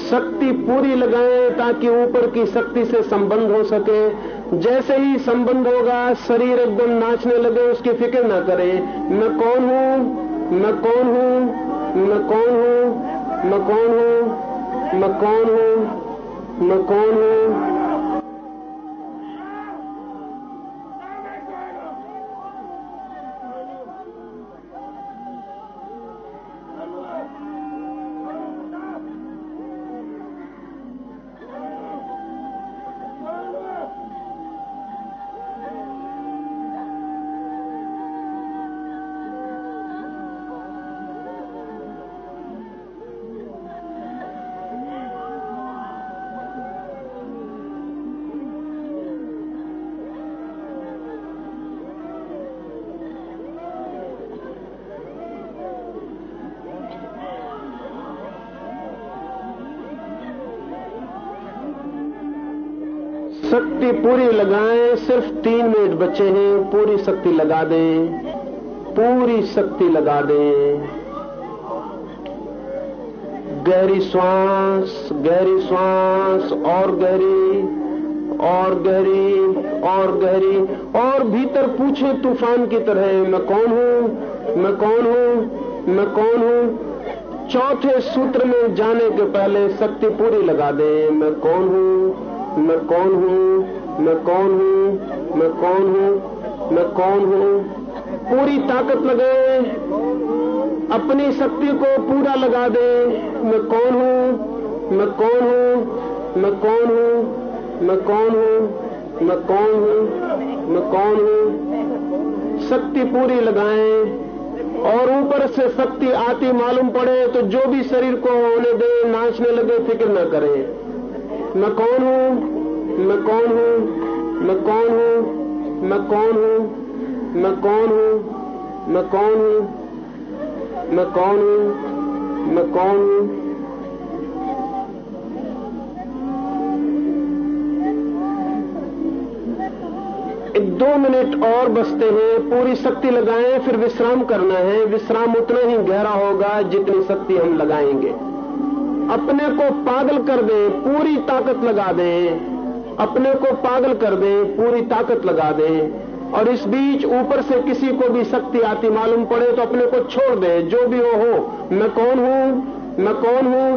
शक्ति पूरी लगाएँ ताकि ऊपर की शक्ति से संबंध हो सके जैसे ही संबंध होगा शरीर एकदम नाचने लगे उसकी फ़िक्र ना करें मैं कौन हूँ मैं कौन हूँ मैं कौन हूँ मैं कौन हूँ मैं कौन हूँ मैं कौन हूँ शक्ति पूरी लगाएँ, सिर्फ़ तीन मिनट बचे हैं, पूरी शक्ति लगा दें, पूरी शक्ति लगा दें। गहरी श्वास गहरी श्वास, और गहरी और गहरी और गहरी, और भीतर पूछे तूफ़ान की तरह, मैं कौन हूँ, मैं कौन हूँ, मैं कौन हूँ? चौथे सूत्र में जाने के पहले शक्ति पूरी लगा दें, मैं कौन हूँ, मैं कौन हूँ? मैं कौन हूँ मैं कौन हूँ मैं कौन हूँ पूरी ताकत लगाए अपनी शक्ति को पूरा लगा दे मैं कौन हूँ मैं कौन हूँ मैं कौन हूँ मैं कौन हूँ मैं कौन हूँ मैं कौन हूँ शक्ति पूरी लगाएँ और ऊपर से शक्ति आती मालूम पड़े तो जो भी शरीर को होने दे नाचने लगे फ़िक्र न करें मैं कौन हूँ मैं कौन हूँ? मैं कौन हूँ? मैं कौन हूँ? मैं कौन हूँ? मैं कौन हूँ? मैं कौन हूँ? मैं कौन हूँ? दो मिनट और बचते हैं, पूरी शक्ति लगाएँ, फिर विश्राम करना है। विश्राम उतना ही गहरा होगा जितनी शक्ति हम लगाएँगे। अपने को पागल कर दें, पूरी ताकत लगा दें। अपने को पागल कर दें पूरी ताकत लगा दें और इस बीच ऊपर से किसी को भी शक्ति आती मालूम पड़े तो अपने को छोड़ दें जो भी वो हो मैं कौन हूँ मैं कौन हूँ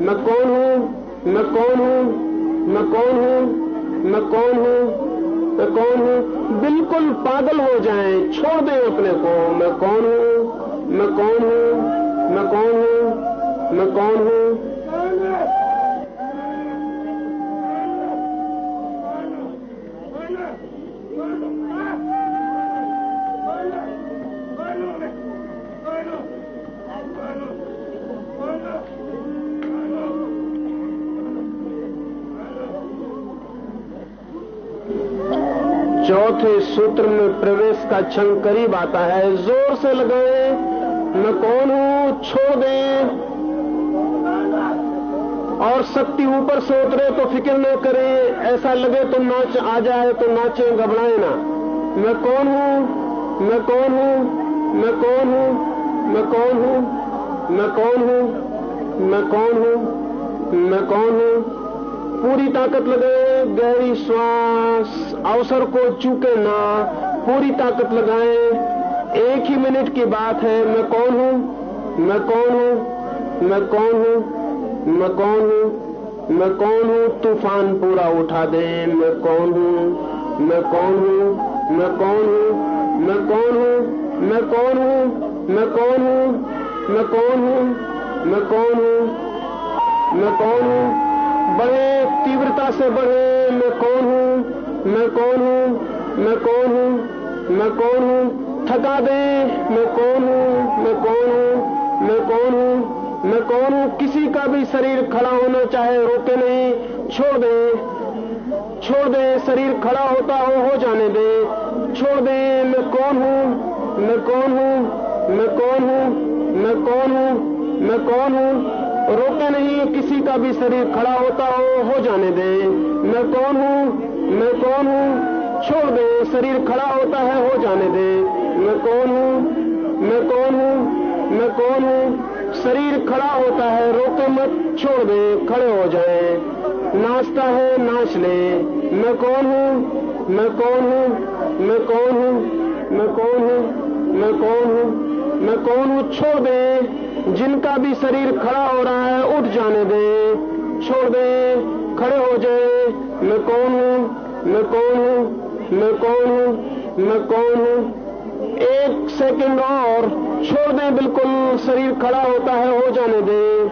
मैं कौन हूँ मैं कौन हूँ मैं कौन हूँ मैं कौन हूँ मैं कौन हूँ बिल्कुल पागल हो जाएँ छोड़ दें अपने को मैं कौन हूँ मैं कौन हूँ मैं कौन हूँ मैं कौन हूँ चौथे सूत्र में प्रवेश का क्षण करीब आता है। ज़ोर से लगाए, मैं कौन हूँ? छोड़ दें। और शक्ति ऊपर से उतरे तो फ़िक्र न करें, ऐसा लगे तो नाच आ जाए तो नाचे, घबराए ना। मैं कौन हूँ? मैं कौन हूँ? मैं कौन हूँ? मैं कौन हूँ? मैं कौन हूँ? मैं कौन हूँ? मैं कौन हूँ? पूरी ताकत लगे गहरी श्वास अवसर को चूके ना पूरी ताकत लगाएँ एक ही मिनट की बात है मैं कौन हूँ मैं कौन हूँ मैं कौन हूँ मैं कौन हूँ मैं कौन हूँ तूफ़ान पूरा उठा दे मैं कौन हूँ मैं कौन हूँ मैं कौन हूँ मैं कौन हूँ मैं कौन हूँ मैं कौन हूँ मैं कौन हूँ मैं कौन हूँ मैं कौन हूँ बड़े तीव्रता से बढ़े मैं कौन हूँ मैं कौन हूँ मैं कौन हूँ मैं कौन हूँ थका दे मैं कौन हूँ मैं कौन हूँ मैं कौन हूँ मैं कौन हूँ किसी का भी शरीर खड़ा होना चाहे रोके नहीं छोड़ दे छोड़ दे शरीर खड़ा होता हो हो जाने दे छोड़ दे मैं कौन हूँ मैं कौन हूँ मैं कौन हूँ मैं कौन हूँ मैं कौन हूँ रोके नहीं किसी का भी शरीर खड़ा होता हो हो जाने दे मैं कौन हूँ मैं कौन हूँ छोड़ दे शरीर खड़ा होता है हो जाने दे मैं कौन हूँ मैं कौन हूँ मैं कौन हूँ शरीर खड़ा होता है रोके मत छोड़ दे खड़े हो जाए नाचता है नाच ले मैं कौन हूँ मैं कौन हूँ मैं कौन हूँ मैं कौन हूँ मैं कौन हूँ मैं कौन हूँ छोड़ दे जिनका भी शरीर खड़ा हो रहा है, उठ जाने दें। छोड़ दें। खड़े हो जाए। मैं कौन हूँ? मैं कौन हूँ? मैं कौन हूँ? मैं कौन हूँ? एक सेकंड और। छोड़ दें, बिल्कुल शरीर खड़ा होता है, हो जाने दें।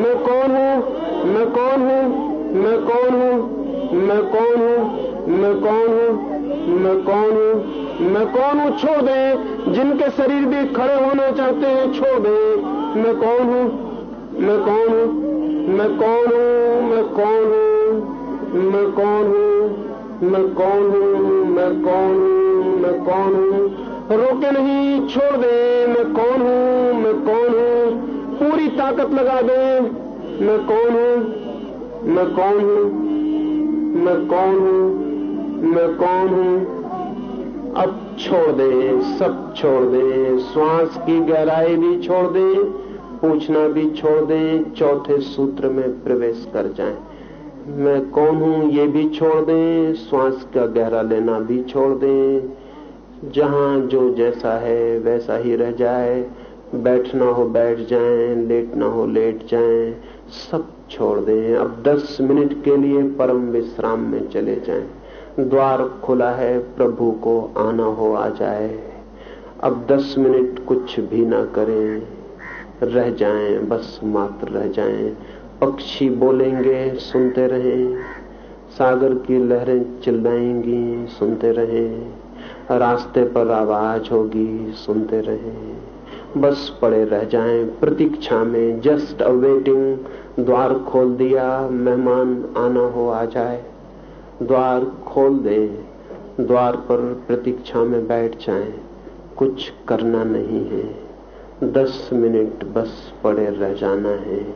मैं कौन हूँ? मैं कौन हूँ? मैं कौन हूँ? मैं कौन हूँ? मैं कौन हूँ? मैं कौन हूँ मैं कौन हूँ छोड़ दे जिनके शरीर भी खड़े होना चाहते हैं छोड़ दे मैं कौन हूँ मैं कौन हूँ मैं कौन हूँ मैं कौन हूँ मैं कौन हूँ मैं कौन हूँ मैं कौन हूँ मैं कौन हूँ रोके नहीं छोड़ दे मैं कौन हूँ मैं कौन हूँ पूरी ताकत लगा दे मैं कौन हूँ मैं कौन हूँ मैं कौन हूँ मैं कौन हूँ? अब छोड़ दे सब छोड़ दे। श्वास की गहराई भी छोड़ दे पूछना भी छोड़ दे चौथे सूत्र में प्रवेश कर जाए। मैं कौन हूँ ये भी छोड़ दे श्वास का गहरा लेना भी छोड़ दे। जहाँ जो जैसा है वैसा ही रह जाए। बैठना हो बैठ जाएँ, लेटना हो लेट जाएँ, सब छोड़ दें। अब 10 मिनट के लिए परम विश्राम में चले जाएँ। द्वार खुला है, प्रभु को आना हो, आ जाए। अब दस मिनट कुछ भी ना करें, रह जाएँ, बस मात्र रह जाएँ। पक्षी बोलेंगे, सुनते रहें। सागर की लहरें चिल्लाएँगी, सुनते रहें। रास्ते पर आवाज़ होगी, सुनते रहें। बस पड़े रह जाएँ, प्रतीक्षा में। जस्ट अवेटिंग, द्वार खोल दिया, मेहमान आना हो, आ जाए। द्वार खोल दें, द्वार पर प्रतीक्षा में बैठ जाएँ। कुछ करना नहीं है। दस मिनट बस पड़े रह जाना है।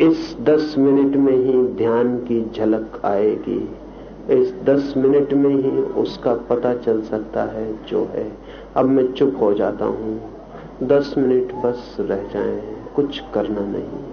इस दस मिनट में ही ध्यान की झलक आएगी। इस दस मिनट में ही उसका पता चल सकता है जो है। अब मैं चुप हो जाता हूँ। दस मिनट बस रह जाएँ। कुछ करना नहीं।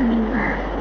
嗯。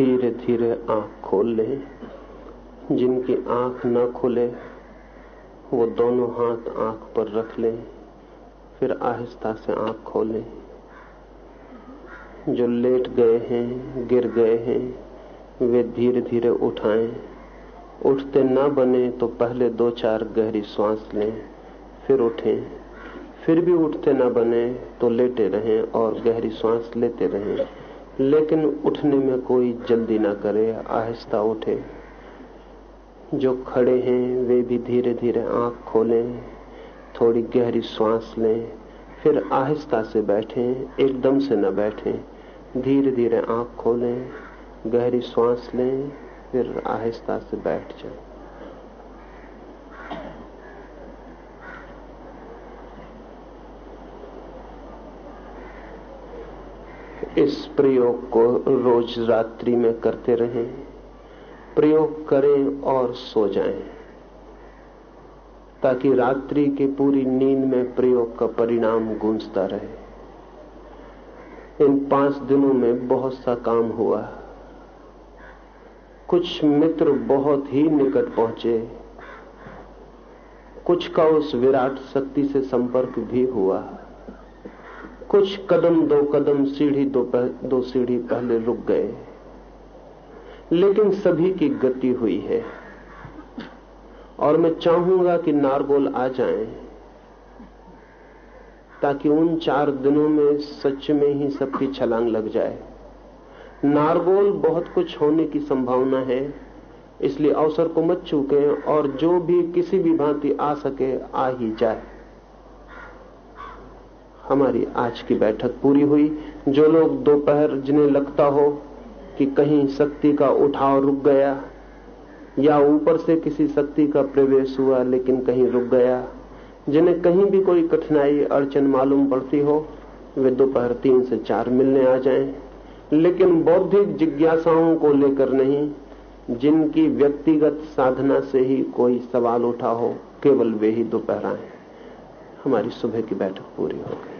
धीरे धीरे आँख खोल। लें जिनकी आँख न खुले, वो दोनों हाथ आँख पर रख लें, फिर आहिस्ता से आँख खोलें। जो लेट गए हैं, गिर गए हैं, वे धीरे धीरे उठाएँ। उठते न बने तो पहले दो चार गहरी सांस लें, फिर उठें। फिर भी उठते न बने तो लेटे रहें और गहरी सांस लेते रहें। लेकिन उठने में कोई जल्दी ना करे, आहिस्ता उठे। जो खड़े हैं, वे भी धीरे धीरे आँख खोलें, थोड़ी गहरी सांस लें, फिर आहिस्ता से बैठें, एकदम से न बैठें। धीरे धीरे आँख खोलें, गहरी सांस लें, फिर आहिस्ता से बैठ जाएँ। इस प्रयोग को रोज रात्रि में करते रहें, प्रयोग करें और सो जाएँ, ताकि रात्रि की पूरी नींद में प्रयोग का परिणाम गूंजता रहे। इन पाँच दिनों में बहुत सा काम हुआ। कुछ मित्र बहुत ही निकट पहुँचे। कुछ का उस विराट शक्ति से संपर्क भी हुआ। कुछ कदम, दो कदम, सीढ़ी, दो दो सीढ़ी पहले रुक गए। लेकिन सभी की गति हुई है। और मैं चाहूँगा कि नारगोल आ जाएँ, ताकि उन चार दिनों में सच में ही सबकी छलांग लग जाए। नारगोल बहुत कुछ होने की संभावना है, इसलिए अवसर को मत चूकें और जो भी किसी भी भांति आ सके, आ ही जाए। हमारी आज की बैठक पूरी हुई। जो लोग दोपहर जिन्हें लगता हो कि कहीं शक्ति का उठाव रुक गया या ऊपर से किसी शक्ति का प्रवेश हुआ लेकिन कहीं रुक गया जिन्हें कहीं भी कोई कठिनाई अड़चन मालूम पड़ती हो वे दोपहर तीन से चार मिलने आ जाएँ, लेकिन बौद्धिक जिज्ञासाओं को लेकर नहीं जिनकी व्यक्तिगत साधना से ही कोई सवाल उठा हो केवल वे ही दोपहर आए। हमारी सुबह की बैठक पूरी हो गई।